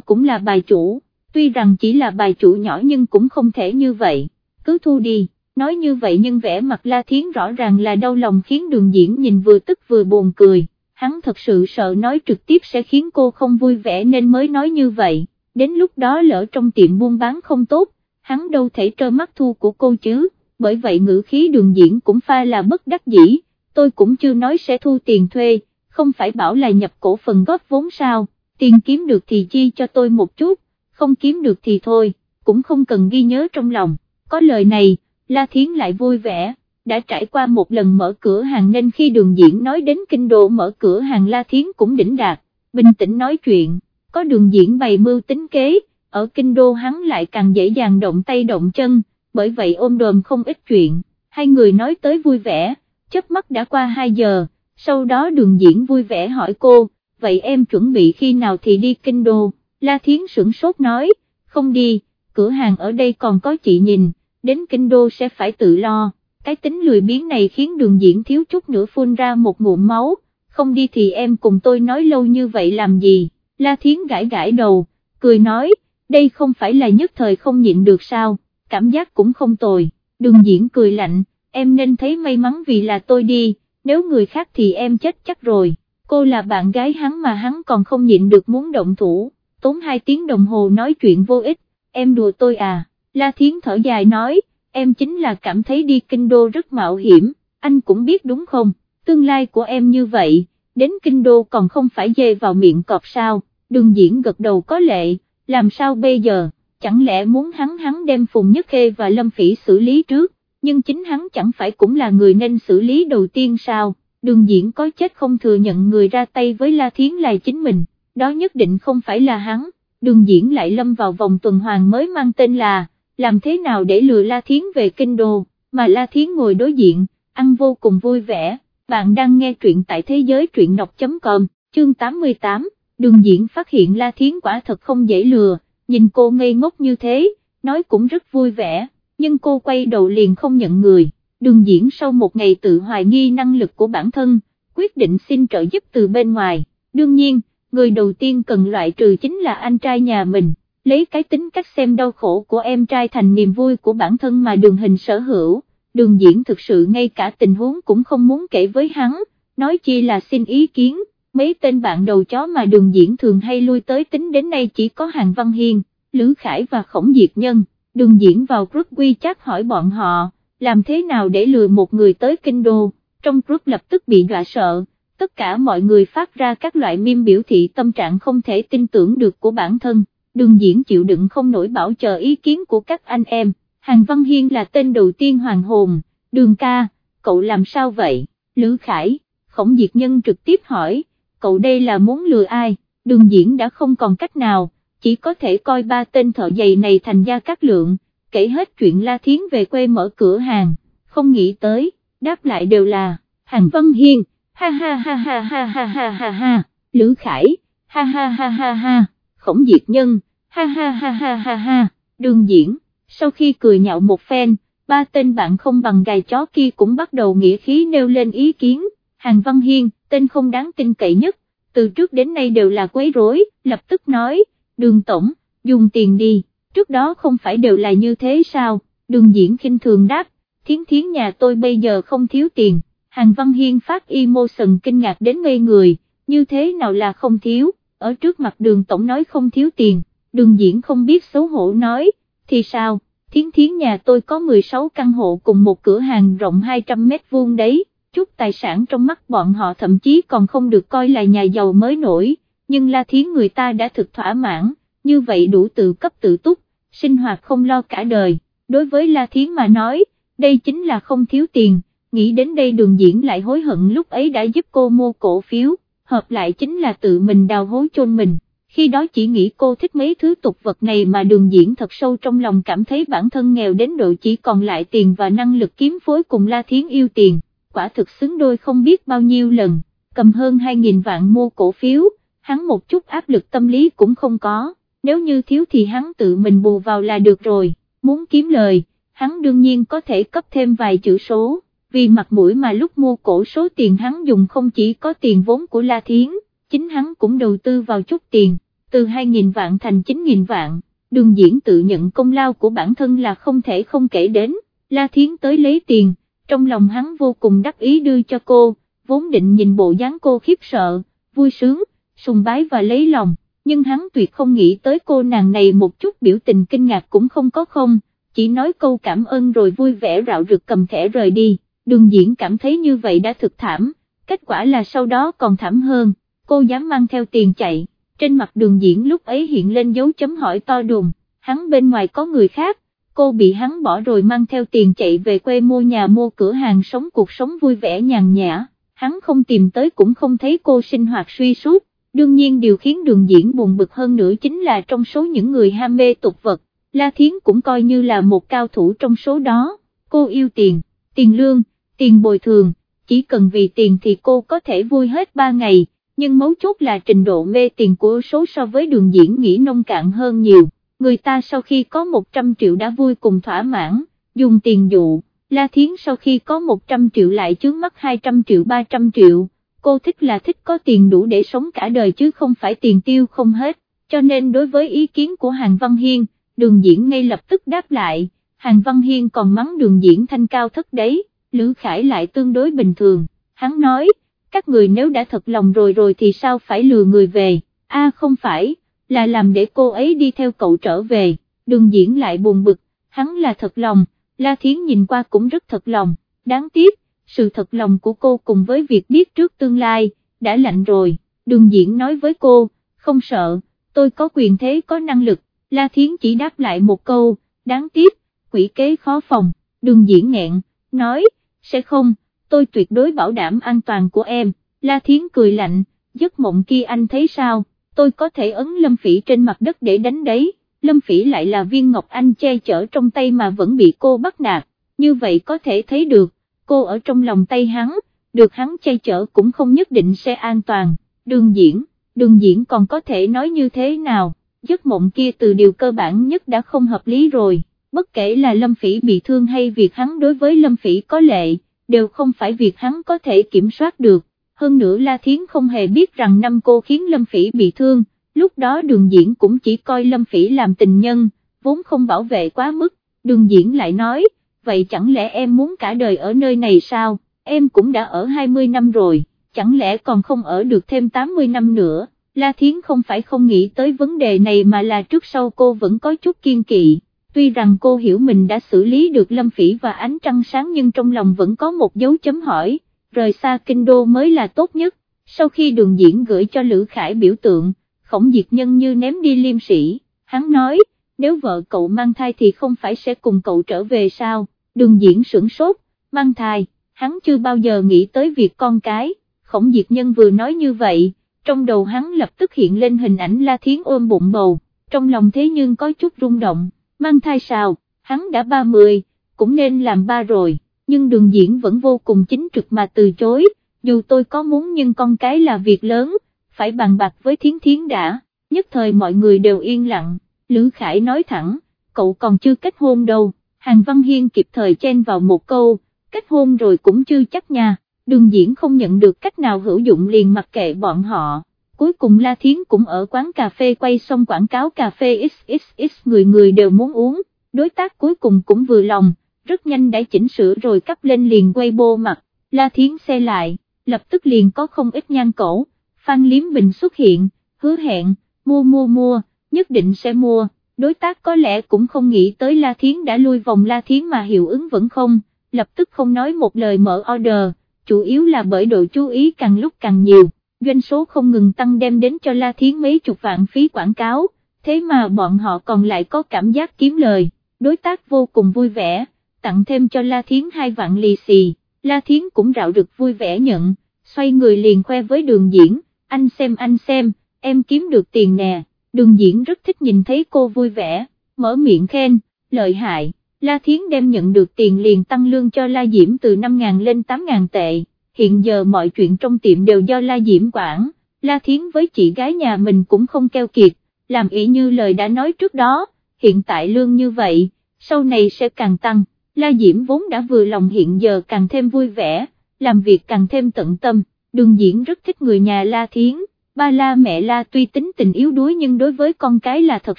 Speaker 1: cũng là bài chủ, tuy rằng chỉ là bài chủ nhỏ nhưng cũng không thể như vậy, cứ thu đi, nói như vậy nhưng vẻ mặt La Thiến rõ ràng là đau lòng khiến đường diễn nhìn vừa tức vừa buồn cười, hắn thật sự sợ nói trực tiếp sẽ khiến cô không vui vẻ nên mới nói như vậy, đến lúc đó lỡ trong tiệm buôn bán không tốt, hắn đâu thể trơ mắt thu của cô chứ, bởi vậy ngữ khí đường diễn cũng pha là bất đắc dĩ, tôi cũng chưa nói sẽ thu tiền thuê, không phải bảo là nhập cổ phần góp vốn sao, tiền kiếm được thì chi cho tôi một chút, không kiếm được thì thôi, cũng không cần ghi nhớ trong lòng, có lời này, La Thiến lại vui vẻ, đã trải qua một lần mở cửa hàng nên khi đường diễn nói đến kinh đô mở cửa hàng La Thiến cũng đỉnh đạt, bình tĩnh nói chuyện, có đường diễn bày mưu tính kế, ở kinh đô hắn lại càng dễ dàng động tay động chân, bởi vậy ôm đồm không ít chuyện, hai người nói tới vui vẻ, chớp mắt đã qua 2 giờ, sau đó đường diễn vui vẻ hỏi cô, vậy em chuẩn bị khi nào thì đi kinh đô, La Thiến sửng sốt nói, không đi, cửa hàng ở đây còn có chị nhìn, đến kinh đô sẽ phải tự lo, cái tính lười biếng này khiến đường diễn thiếu chút nữa phun ra một ngụm máu, không đi thì em cùng tôi nói lâu như vậy làm gì, La Thiến gãi gãi đầu, cười nói, đây không phải là nhất thời không nhịn được sao, cảm giác cũng không tồi, đường diễn cười lạnh, em nên thấy may mắn vì là tôi đi, nếu người khác thì em chết chắc rồi, cô là bạn gái hắn mà hắn còn không nhịn được muốn động thủ, tốn hai tiếng đồng hồ nói chuyện vô ích, em đùa tôi à, La Thiến thở dài nói, em chính là cảm thấy đi kinh đô rất mạo hiểm, anh cũng biết đúng không, tương lai của em như vậy, đến kinh đô còn không phải dê vào miệng cọp sao, đường diễn gật đầu có lệ, làm sao bây giờ, chẳng lẽ muốn hắn hắn đem Phùng Nhất Khê và Lâm Phỉ xử lý trước, nhưng chính hắn chẳng phải cũng là người nên xử lý đầu tiên sao, đường diễn có chết không thừa nhận người ra tay với La Thiến là chính mình, đó nhất định không phải là hắn, đường diễn lại lâm vào vòng tuần hoàn mới mang tên là, làm thế nào để lừa La Thiến về kinh đô, mà La Thiến ngồi đối diện, ăn vô cùng vui vẻ, bạn đang nghe truyện tại thế giới truyện đọc.com, chương 88, đường diễn phát hiện La Thiến quả thật không dễ lừa, nhìn cô ngây ngốc như thế, nói cũng rất vui vẻ, nhưng cô quay đầu liền không nhận người, đường diễn sau một ngày tự hoài nghi năng lực của bản thân, quyết định xin trợ giúp từ bên ngoài, đương nhiên, người đầu tiên cần loại trừ chính là anh trai nhà mình, lấy cái tính cách xem đau khổ của em trai thành niềm vui của bản thân mà đường hình sở hữu, đường diễn thực sự ngay cả tình huống cũng không muốn kể với hắn, nói chi là xin ý kiến, mấy tên bạn đầu chó mà đường diễn thường hay lui tới tính đến nay chỉ có Hàng Văn Hiên, Lữ Khải và Khổng Diệt Nhân, đường diễn vào group WeChat hỏi bọn họ, làm thế nào để lừa một người tới kinh đô, trong group lập tức bị dọa sợ, tất cả mọi người phát ra các loại meme biểu thị tâm trạng không thể tin tưởng được của bản thân, đường diễn chịu đựng không nổi bảo chờ ý kiến của các anh em, Hàng Văn Hiên là tên đầu tiên hoàng hồn, đường ca, cậu làm sao vậy, Lữ Khải, khổng diệt nhân trực tiếp hỏi, cậu đây là muốn lừa ai, đường diễn đã không còn cách nào, chỉ có thể coi ba tên thợ giày này thành gia các lượng, kể hết chuyện La Thiến về quê mở cửa hàng, không nghĩ tới, đáp lại đều là, Hàng Văn Hiên, ha ha ha ha ha ha ha ha ha, Lữ Khải, ha ha ha ha ha, Khổng Diệt Nhân, ha ha ha ha ha ha, đường diễn, sau khi cười nhạo một phen, ba tên bạn không bằng gài chó kia cũng bắt đầu nghĩa khí nêu lên ý kiến, Hàng Văn Hiên, tên không đáng tin cậy nhất, từ trước đến nay đều là quấy rối, lập tức nói, đường tổng, dùng tiền đi, trước đó không phải đều là như thế sao, đường diễn khinh thường đáp, thiến thiến nhà tôi bây giờ không thiếu tiền, Hàng Văn Hiên phát emotion kinh ngạc đến ngây người, như thế nào là không thiếu, ở trước mặt đường tổng nói không thiếu tiền, đường diễn không biết xấu hổ nói, thì sao, thiến thiến nhà tôi có 16 căn hộ cùng một cửa hàng rộng 200 mét vuông đấy, chút tài sản trong mắt bọn họ thậm chí còn không được coi là nhà giàu mới nổi, nhưng La Thiến người ta đã thực thỏa mãn, như vậy đủ tự cấp tự túc, sinh hoạt không lo cả đời, đối với La Thiến mà nói, đây chính là không thiếu tiền, nghĩ đến đây đường diễn lại hối hận lúc ấy đã giúp cô mua cổ phiếu, hợp lại chính là tự mình đào hố chôn mình. Khi đó chỉ nghĩ cô thích mấy thứ tục vật này mà đường diễn thật sâu trong lòng cảm thấy bản thân nghèo đến độ chỉ còn lại tiền và năng lực kiếm phối cùng La Thiến yêu tiền, quả thực xứng đôi không biết bao nhiêu lần, cầm hơn 2.000 vạn mua cổ phiếu, hắn một chút áp lực tâm lý cũng không có, nếu như thiếu thì hắn tự mình bù vào là được rồi, muốn kiếm lời, hắn đương nhiên có thể cấp thêm vài chữ số, vì mặt mũi mà lúc mua cổ số tiền hắn dùng không chỉ có tiền vốn của La Thiến, chính hắn cũng đầu tư vào chút tiền từ 2.000 vạn thành 9.000 vạn, đường diễn tự nhận công lao của bản thân là không thể không kể đến, La Thiến tới lấy tiền, trong lòng hắn vô cùng đắc ý đưa cho cô, vốn định nhìn bộ dáng cô khiếp sợ, vui sướng, sùng bái và lấy lòng, nhưng hắn tuyệt không nghĩ tới cô nàng này một chút biểu tình kinh ngạc cũng không có không, chỉ nói câu cảm ơn rồi vui vẻ rạo rực cầm thẻ rời đi, đường diễn cảm thấy như vậy đã thực thảm, kết quả là sau đó còn thảm hơn, cô dám mang theo tiền chạy. Trên mặt đường diễn lúc ấy hiện lên dấu chấm hỏi to đùng, hắn bên ngoài có người khác, cô bị hắn bỏ rồi mang theo tiền chạy về quê mua nhà mua cửa hàng sống cuộc sống vui vẻ nhàn nhã, hắn không tìm tới cũng không thấy cô sinh hoạt suy sút, đương nhiên điều khiến đường diễn buồn bực hơn nữa chính là trong số những người ham mê tục vật, La Thiến cũng coi như là một cao thủ trong số đó, cô yêu tiền, tiền lương, tiền bồi thường, chỉ cần vì tiền thì cô có thể vui hết ba ngày nhưng mấu chốt là trình độ mê tiền của số so với đường diễn nghĩ nông cạn hơn nhiều, người ta sau khi có 100 triệu đã vui cùng thỏa mãn, dùng tiền dụ, La Thiến sau khi có 100 triệu lại chướng mắt 200 triệu 300 triệu, cô thích là thích có tiền đủ để sống cả đời chứ không phải tiền tiêu không hết, cho nên đối với ý kiến của Hàng Văn Hiên, đường diễn ngay lập tức đáp lại, Hàng Văn Hiên còn mắng đường diễn thanh cao thất đấy, Lữ Khải lại tương đối bình thường, hắn nói, các người nếu đã thật lòng rồi rồi thì sao phải lừa người về, a không phải, là làm để cô ấy đi theo cậu trở về, đường diễn lại buồn bực, hắn là thật lòng, La Thiến nhìn qua cũng rất thật lòng, đáng tiếc, sự thật lòng của cô cùng với việc biết trước tương lai, đã lạnh rồi, đường diễn nói với cô, không sợ, tôi có quyền thế có năng lực, La Thiến chỉ đáp lại một câu, đáng tiếc, quỷ kế khó phòng, đường diễn nghẹn, nói, sẽ không, tôi tuyệt đối bảo đảm an toàn của em, La Thiến cười lạnh, giấc mộng kia anh thấy sao, tôi có thể ấn Lâm Phỉ trên mặt đất để đánh đấy, Lâm Phỉ lại là viên ngọc anh che chở trong tay mà vẫn bị cô bắt nạt, như vậy có thể thấy được, cô ở trong lòng tay hắn, được hắn che chở cũng không nhất định sẽ an toàn, đường diễn, đường diễn còn có thể nói như thế nào, giấc mộng kia từ điều cơ bản nhất đã không hợp lý rồi, bất kể là Lâm Phỉ bị thương hay việc hắn đối với Lâm Phỉ có lệ đều không phải việc hắn có thể kiểm soát được, hơn nữa La Thiến không hề biết rằng năm cô khiến Lâm Phỉ bị thương, lúc đó đường diễn cũng chỉ coi Lâm Phỉ làm tình nhân, vốn không bảo vệ quá mức, đường diễn lại nói, vậy chẳng lẽ em muốn cả đời ở nơi này sao, em cũng đã ở 20 năm rồi, chẳng lẽ còn không ở được thêm 80 năm nữa, La Thiến không phải không nghĩ tới vấn đề này mà là trước sau cô vẫn có chút kiên kỵ tuy rằng cô hiểu mình đã xử lý được Lâm Phỉ và ánh trăng sáng nhưng trong lòng vẫn có một dấu chấm hỏi, rời xa kinh đô mới là tốt nhất, sau khi đường diễn gửi cho Lữ Khải biểu tượng, khổng diệt nhân như ném đi liêm sĩ, hắn nói, nếu vợ cậu mang thai thì không phải sẽ cùng cậu trở về sao, đường diễn sửng sốt, mang thai, hắn chưa bao giờ nghĩ tới việc con cái, khổng diệt nhân vừa nói như vậy, trong đầu hắn lập tức hiện lên hình ảnh La Thiến ôm bụng bầu. Trong lòng thế nhưng có chút rung động, mang thai sao, hắn đã 30, cũng nên làm ba rồi, nhưng đường diễn vẫn vô cùng chính trực mà từ chối, dù tôi có muốn nhưng con cái là việc lớn, phải bàn bạc với thiến thiến đã, nhất thời mọi người đều yên lặng, Lữ Khải nói thẳng, cậu còn chưa kết hôn đâu, Hàng Văn Hiên kịp thời chen vào một câu, kết hôn rồi cũng chưa chắc nha, đường diễn không nhận được cách nào hữu dụng liền mặc kệ bọn họ. Cuối cùng La Thiến cũng ở quán cà phê quay xong quảng cáo cà phê XXX người người đều muốn uống, đối tác cuối cùng cũng vừa lòng, rất nhanh đã chỉnh sửa rồi cấp lên liền quay bô mặt, La Thiến xe lại, lập tức liền có không ít nhan cổ, Phan Liếm Bình xuất hiện, hứa hẹn, mua mua mua, nhất định sẽ mua, đối tác có lẽ cũng không nghĩ tới La Thiến đã lui vòng La Thiến mà hiệu ứng vẫn không, lập tức không nói một lời mở order, chủ yếu là bởi độ chú ý càng lúc càng nhiều, doanh số không ngừng tăng đem đến cho La Thiến mấy chục vạn phí quảng cáo, thế mà bọn họ còn lại có cảm giác kiếm lời, đối tác vô cùng vui vẻ, tặng thêm cho La Thiến hai vạn lì xì, La Thiến cũng rạo rực vui vẻ nhận, xoay người liền khoe với đường diễn, anh xem anh xem, em kiếm được tiền nè, đường diễn rất thích nhìn thấy cô vui vẻ, mở miệng khen, lợi hại. La Thiến đem nhận được tiền liền tăng lương cho La Diễm từ 5.000 lên 8.000 tệ, hiện giờ mọi chuyện trong tiệm đều do La Diễm quản, La Thiến với chị gái nhà mình cũng không keo kiệt, làm ý như lời đã nói trước đó, hiện tại lương như vậy, sau này sẽ càng tăng, La Diễm vốn đã vừa lòng hiện giờ càng thêm vui vẻ, làm việc càng thêm tận tâm, đường diễn rất thích người nhà La Thiến, ba La mẹ La tuy tính tình yếu đuối nhưng đối với con cái là thật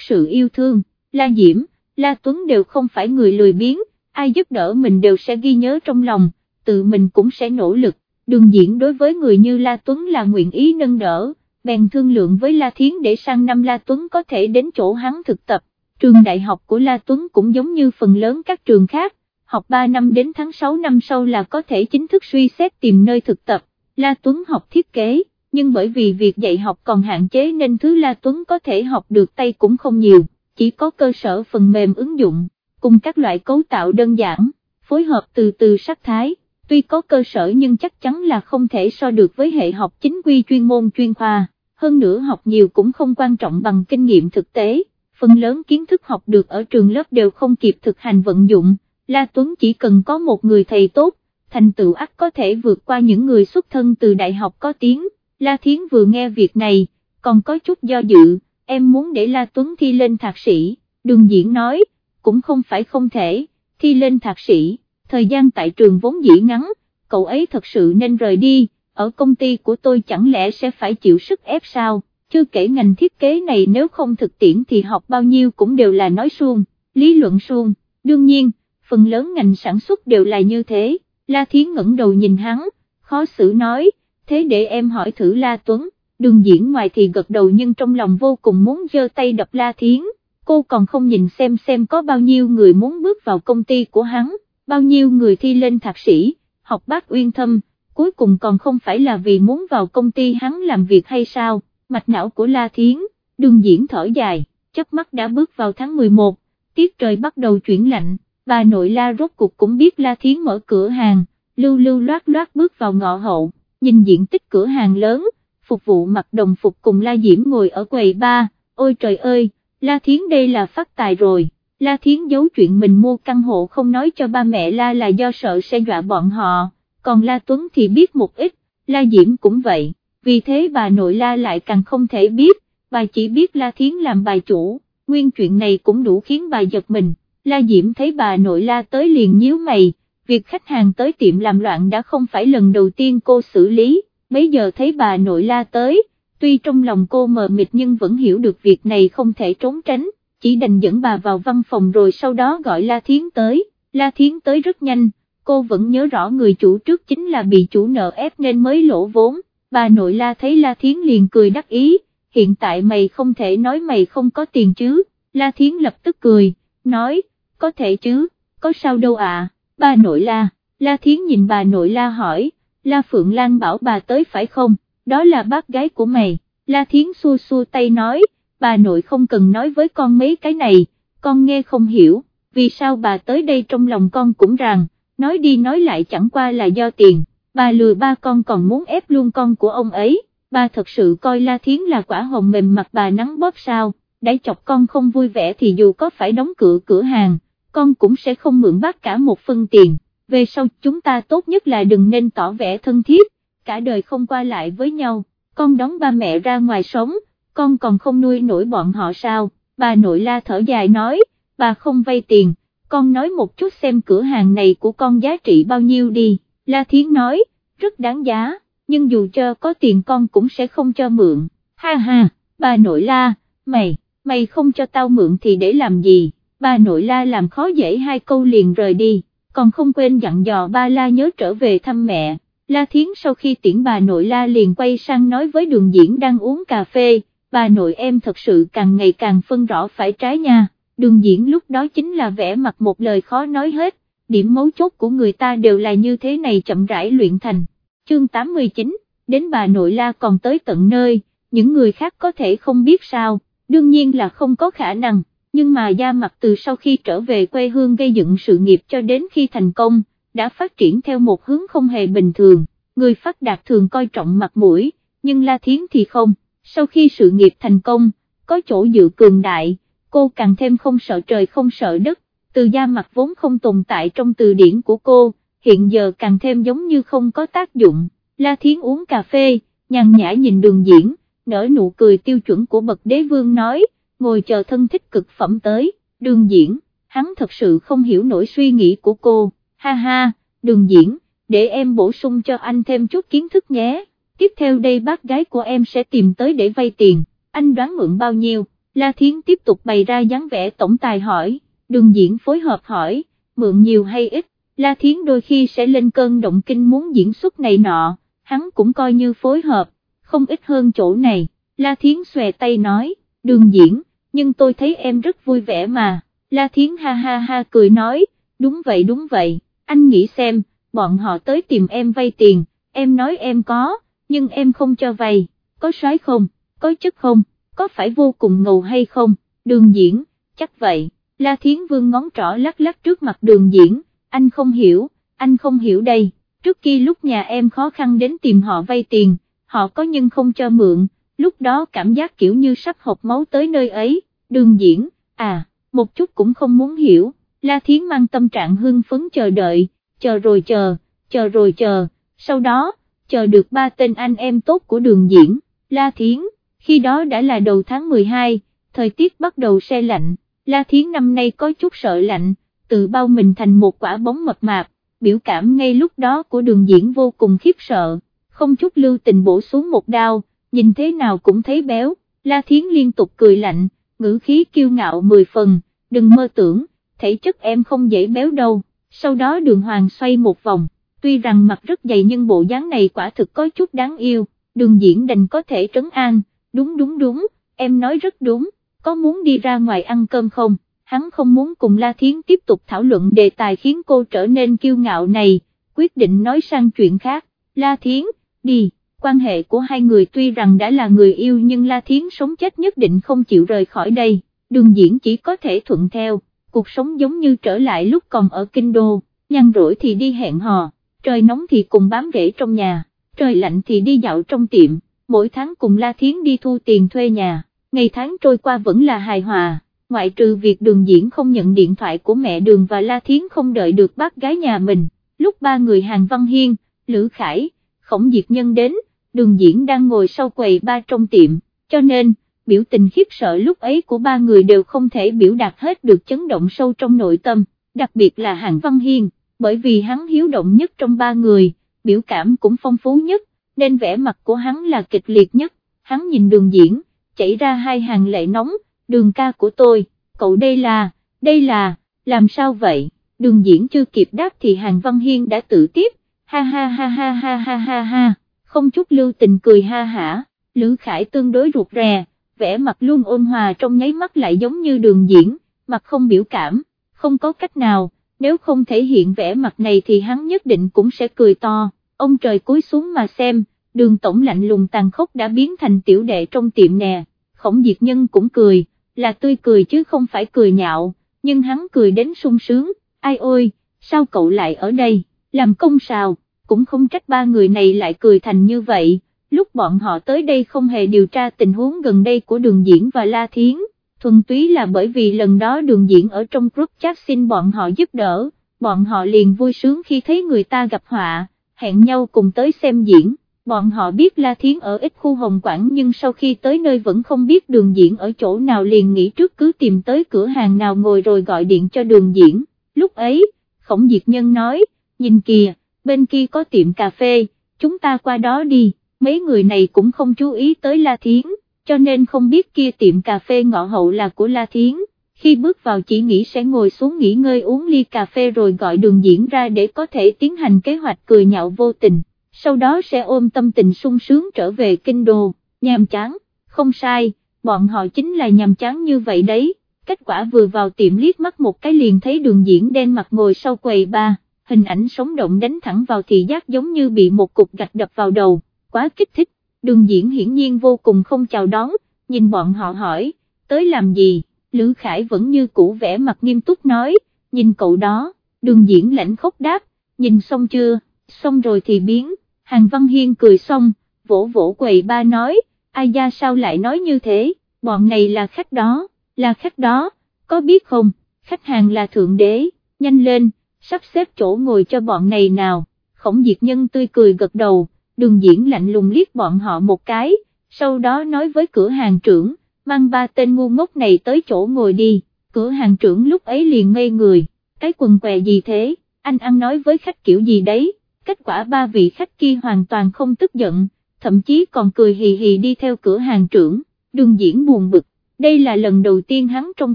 Speaker 1: sự yêu thương, La Diễm La Tuấn đều không phải người lười biếng, ai giúp đỡ mình đều sẽ ghi nhớ trong lòng, tự mình cũng sẽ nỗ lực, đường diễn đối với người như La Tuấn là nguyện ý nâng đỡ, bèn thương lượng với La Thiến để sang năm La Tuấn có thể đến chỗ hắn thực tập, trường đại học của La Tuấn cũng giống như phần lớn các trường khác, học 3 năm đến tháng 6 năm sau là có thể chính thức suy xét tìm nơi thực tập, La Tuấn học thiết kế, nhưng bởi vì việc dạy học còn hạn chế nên thứ La Tuấn có thể học được tay cũng không nhiều chỉ có cơ sở phần mềm ứng dụng, cùng các loại cấu tạo đơn giản, phối hợp từ từ sắc thái, tuy có cơ sở nhưng chắc chắn là không thể so được với hệ học chính quy chuyên môn chuyên khoa, hơn nữa học nhiều cũng không quan trọng bằng kinh nghiệm thực tế, phần lớn kiến thức học được ở trường lớp đều không kịp thực hành vận dụng, La Tuấn chỉ cần có một người thầy tốt, thành tựu ắt có thể vượt qua những người xuất thân từ đại học có tiếng, La Thiến vừa nghe việc này, còn có chút do dự. Em muốn để La Tuấn thi lên thạc sĩ, đường diễn nói, cũng không phải không thể, thi lên thạc sĩ, thời gian tại trường vốn dĩ ngắn, cậu ấy thật sự nên rời đi, ở công ty của tôi chẳng lẽ sẽ phải chịu sức ép sao, chưa kể ngành thiết kế này nếu không thực tiễn thì học bao nhiêu cũng đều là nói suông, lý luận suông, đương nhiên, phần lớn ngành sản xuất đều là như thế, La Thiến ngẩng đầu nhìn hắn, khó xử nói, thế để em hỏi thử La Tuấn, đường diễn ngoài thì gật đầu nhưng trong lòng vô cùng muốn giơ tay đập La Thiến, cô còn không nhìn xem xem có bao nhiêu người muốn bước vào công ty của hắn, bao nhiêu người thi lên thạc sĩ, học bác uyên thâm, cuối cùng còn không phải là vì muốn vào công ty hắn làm việc hay sao, mạch não của La Thiến, đường diễn thở dài, chớp mắt đã bước vào tháng 11, tiết trời bắt đầu chuyển lạnh, bà nội La rốt cuộc cũng biết La Thiến mở cửa hàng, lưu lưu loát loát bước vào ngọ hậu, nhìn diện tích cửa hàng lớn, phục vụ mặc đồng phục cùng La Diễm ngồi ở quầy ba, ôi trời ơi, La Thiến đây là phát tài rồi, La Thiến giấu chuyện mình mua căn hộ không nói cho ba mẹ La là do sợ sẽ dọa bọn họ, còn La Tuấn thì biết một ít, La Diễm cũng vậy, vì thế bà nội La lại càng không thể biết, bà chỉ biết La Thiến làm bài chủ, nguyên chuyện này cũng đủ khiến bà giật mình, La Diễm thấy bà nội La tới liền nhíu mày, việc khách hàng tới tiệm làm loạn đã không phải lần đầu tiên cô xử lý mấy giờ thấy bà nội la tới, tuy trong lòng cô mờ mịt nhưng vẫn hiểu được việc này không thể trốn tránh, chỉ đành dẫn bà vào văn phòng rồi sau đó gọi La Thiến tới, La Thiến tới rất nhanh, cô vẫn nhớ rõ người chủ trước chính là bị chủ nợ ép nên mới lỗ vốn, bà nội La thấy La Thiến liền cười đắc ý, hiện tại mày không thể nói mày không có tiền chứ, La Thiến lập tức cười, nói, có thể chứ, có sao đâu à, bà nội La, La Thiến nhìn bà nội La hỏi, La Phượng Lan bảo bà tới phải không, đó là bác gái của mày, La Thiến xua xua tay nói, bà nội không cần nói với con mấy cái này, con nghe không hiểu, vì sao bà tới đây trong lòng con cũng rằng, nói đi nói lại chẳng qua là do tiền, bà lừa ba con còn muốn ép luôn con của ông ấy, bà thật sự coi La Thiến là quả hồng mềm mặt bà nắng bóp sao, đã chọc con không vui vẻ thì dù có phải đóng cửa cửa hàng, con cũng sẽ không mượn bác cả một phân tiền, về sau chúng ta tốt nhất là đừng nên tỏ vẻ thân thiết, cả đời không qua lại với nhau, con đóng ba mẹ ra ngoài sống, con còn không nuôi nổi bọn họ sao, bà nội la thở dài nói, bà không vay tiền, con nói một chút xem cửa hàng này của con giá trị bao nhiêu đi, la thiến nói, rất đáng giá, nhưng dù cho có tiền con cũng sẽ không cho mượn, ha ha, bà nội la, mày, mày không cho tao mượn thì để làm gì, bà nội la làm khó dễ hai câu liền rời đi, còn không quên dặn dò ba la nhớ trở về thăm mẹ. La Thiến sau khi tiễn bà nội La liền quay sang nói với đường diễn đang uống cà phê, bà nội em thật sự càng ngày càng phân rõ phải trái nha, đường diễn lúc đó chính là vẽ mặt một lời khó nói hết, điểm mấu chốt của người ta đều là như thế này chậm rãi luyện thành. Chương 89, đến bà nội La còn tới tận nơi, những người khác có thể không biết sao, đương nhiên là không có khả năng, nhưng mà gia mặt từ sau khi trở về quê hương gây dựng sự nghiệp cho đến khi thành công, đã phát triển theo một hướng không hề bình thường, người phát đạt thường coi trọng mặt mũi, nhưng La Thiến thì không, sau khi sự nghiệp thành công, có chỗ dựa cường đại, cô càng thêm không sợ trời không sợ đất, từ gia mặt vốn không tồn tại trong từ điển của cô, hiện giờ càng thêm giống như không có tác dụng, La Thiến uống cà phê, nhàn nhã nhìn đường diễn, nở nụ cười tiêu chuẩn của bậc đế vương nói, ngồi chờ thân thích cực phẩm tới, đường diễn, hắn thật sự không hiểu nổi suy nghĩ của cô, ha ha, đường diễn, để em bổ sung cho anh thêm chút kiến thức nhé, tiếp theo đây bác gái của em sẽ tìm tới để vay tiền, anh đoán mượn bao nhiêu, La Thiến tiếp tục bày ra dáng vẻ tổng tài hỏi, đường diễn phối hợp hỏi, mượn nhiều hay ít, La Thiến đôi khi sẽ lên cơn động kinh muốn diễn xuất này nọ, hắn cũng coi như phối hợp, không ít hơn chỗ này, La Thiến xòe tay nói, đường diễn, nhưng tôi thấy em rất vui vẻ mà, La Thiến ha ha ha cười nói, đúng vậy đúng vậy, anh nghĩ xem, bọn họ tới tìm em vay tiền, em nói em có, nhưng em không cho vay, có sói không, có chất không, có phải vô cùng ngầu hay không, đường diễn, chắc vậy, La Thiến Vương ngón trỏ lắc lắc trước mặt đường diễn, anh không hiểu, anh không hiểu đây, trước khi lúc nhà em khó khăn đến tìm họ vay tiền, họ có nhưng không cho mượn, lúc đó cảm giác kiểu như sắp hộp máu tới nơi ấy, đường diễn, à, một chút cũng không muốn hiểu, La Thiến mang tâm trạng hưng phấn chờ đợi, chờ rồi chờ, chờ rồi chờ, sau đó, chờ được ba tên anh em tốt của đường diễn, La Thiến, khi đó đã là đầu tháng 12, thời tiết bắt đầu xe lạnh, La Thiến năm nay có chút sợ lạnh, tự bao mình thành một quả bóng mập mạp, biểu cảm ngay lúc đó của đường diễn vô cùng khiếp sợ, không chút lưu tình bổ xuống một đao, nhìn thế nào cũng thấy béo, La Thiến liên tục cười lạnh, ngữ khí kiêu ngạo mười phần, đừng mơ tưởng, thể chất em không dễ béo đâu, sau đó đường hoàng xoay một vòng, tuy rằng mặt rất dày nhưng bộ dáng này quả thực có chút đáng yêu, đường diễn đành có thể trấn an, đúng đúng đúng, em nói rất đúng, có muốn đi ra ngoài ăn cơm không, hắn không muốn cùng La Thiến tiếp tục thảo luận đề tài khiến cô trở nên kiêu ngạo này, quyết định nói sang chuyện khác, La Thiến, đi, quan hệ của hai người tuy rằng đã là người yêu nhưng La Thiến sống chết nhất định không chịu rời khỏi đây, đường diễn chỉ có thể thuận theo, cuộc sống giống như trở lại lúc còn ở Kinh Đô, nhăn rỗi thì đi hẹn hò, trời nóng thì cùng bám rễ trong nhà, trời lạnh thì đi dạo trong tiệm, mỗi tháng cùng La Thiến đi thu tiền thuê nhà, ngày tháng trôi qua vẫn là hài hòa, ngoại trừ việc đường diễn không nhận điện thoại của mẹ đường và La Thiến không đợi được bác gái nhà mình, lúc ba người Hàng Văn Hiên, Lữ Khải, Khổng Diệt Nhân đến, đường diễn đang ngồi sau quầy ba trong tiệm, cho nên, biểu tình khiếp sợ lúc ấy của ba người đều không thể biểu đạt hết được chấn động sâu trong nội tâm, đặc biệt là Hàng Văn Hiên, bởi vì hắn hiếu động nhất trong ba người, biểu cảm cũng phong phú nhất, nên vẻ mặt của hắn là kịch liệt nhất, hắn nhìn đường diễn, chảy ra hai hàng lệ nóng, đường ca của tôi, cậu đây là, đây là, làm sao vậy, đường diễn chưa kịp đáp thì Hàng Văn Hiên đã tự tiếp, ha ha ha ha ha ha ha ha, không chút lưu tình cười ha hả, Lữ Khải tương đối ruột rè, vẻ mặt luôn ôn hòa trong nháy mắt lại giống như đường diễn, mặt không biểu cảm, không có cách nào, nếu không thể hiện vẻ mặt này thì hắn nhất định cũng sẽ cười to, ông trời cúi xuống mà xem, đường tổng lạnh lùng tàn khốc đã biến thành tiểu đệ trong tiệm nè, khổng diệt nhân cũng cười, là tươi cười chứ không phải cười nhạo, nhưng hắn cười đến sung sướng, ai ôi, sao cậu lại ở đây, làm công sao, cũng không trách ba người này lại cười thành như vậy, lúc bọn họ tới đây không hề điều tra tình huống gần đây của đường diễn và La Thiến, thuần túy là bởi vì lần đó đường diễn ở trong group chat xin bọn họ giúp đỡ, bọn họ liền vui sướng khi thấy người ta gặp họa, hẹn nhau cùng tới xem diễn. Bọn họ biết La Thiến ở ít khu Hồng Quảng nhưng sau khi tới nơi vẫn không biết đường diễn ở chỗ nào liền nghĩ trước cứ tìm tới cửa hàng nào ngồi rồi gọi điện cho đường diễn. Lúc ấy, Khổng Diệt Nhân nói, nhìn kìa, bên kia có tiệm cà phê, chúng ta qua đó đi, mấy người này cũng không chú ý tới La Thiến, cho nên không biết kia tiệm cà phê ngọ hậu là của La Thiến, khi bước vào chỉ nghĩ sẽ ngồi xuống nghỉ ngơi uống ly cà phê rồi gọi đường diễn ra để có thể tiến hành kế hoạch cười nhạo vô tình, sau đó sẽ ôm tâm tình sung sướng trở về kinh đô, nhàm chán, không sai, bọn họ chính là nhàm chán như vậy đấy, kết quả vừa vào tiệm liếc mắt một cái liền thấy đường diễn đen mặt ngồi sau quầy ba. Hình ảnh sống động đánh thẳng vào thị giác giống như bị một cục gạch đập vào đầu, quá kích thích, đường diễn hiển nhiên vô cùng không chào đón, nhìn bọn họ hỏi, tới làm gì, Lữ Khải vẫn như cũ vẻ mặt nghiêm túc nói, nhìn cậu đó, đường diễn lãnh khốc đáp, nhìn xong chưa, xong rồi thì biến, Hàng Văn Hiên cười xong, vỗ vỗ quầy ba nói, ai ra sao lại nói như thế, bọn này là khách đó, là khách đó, có biết không, khách hàng là thượng đế, nhanh lên, sắp xếp chỗ ngồi cho bọn này nào, khổng diệt nhân tươi cười gật đầu, đường diễn lạnh lùng liếc bọn họ một cái, sau đó nói với cửa hàng trưởng, mang ba tên ngu ngốc này tới chỗ ngồi đi, cửa hàng trưởng lúc ấy liền ngây người, cái quần què gì thế, anh ăn nói với khách kiểu gì đấy, kết quả ba vị khách kia hoàn toàn không tức giận, thậm chí còn cười hì hì đi theo cửa hàng trưởng, đường diễn buồn bực, đây là lần đầu tiên hắn trong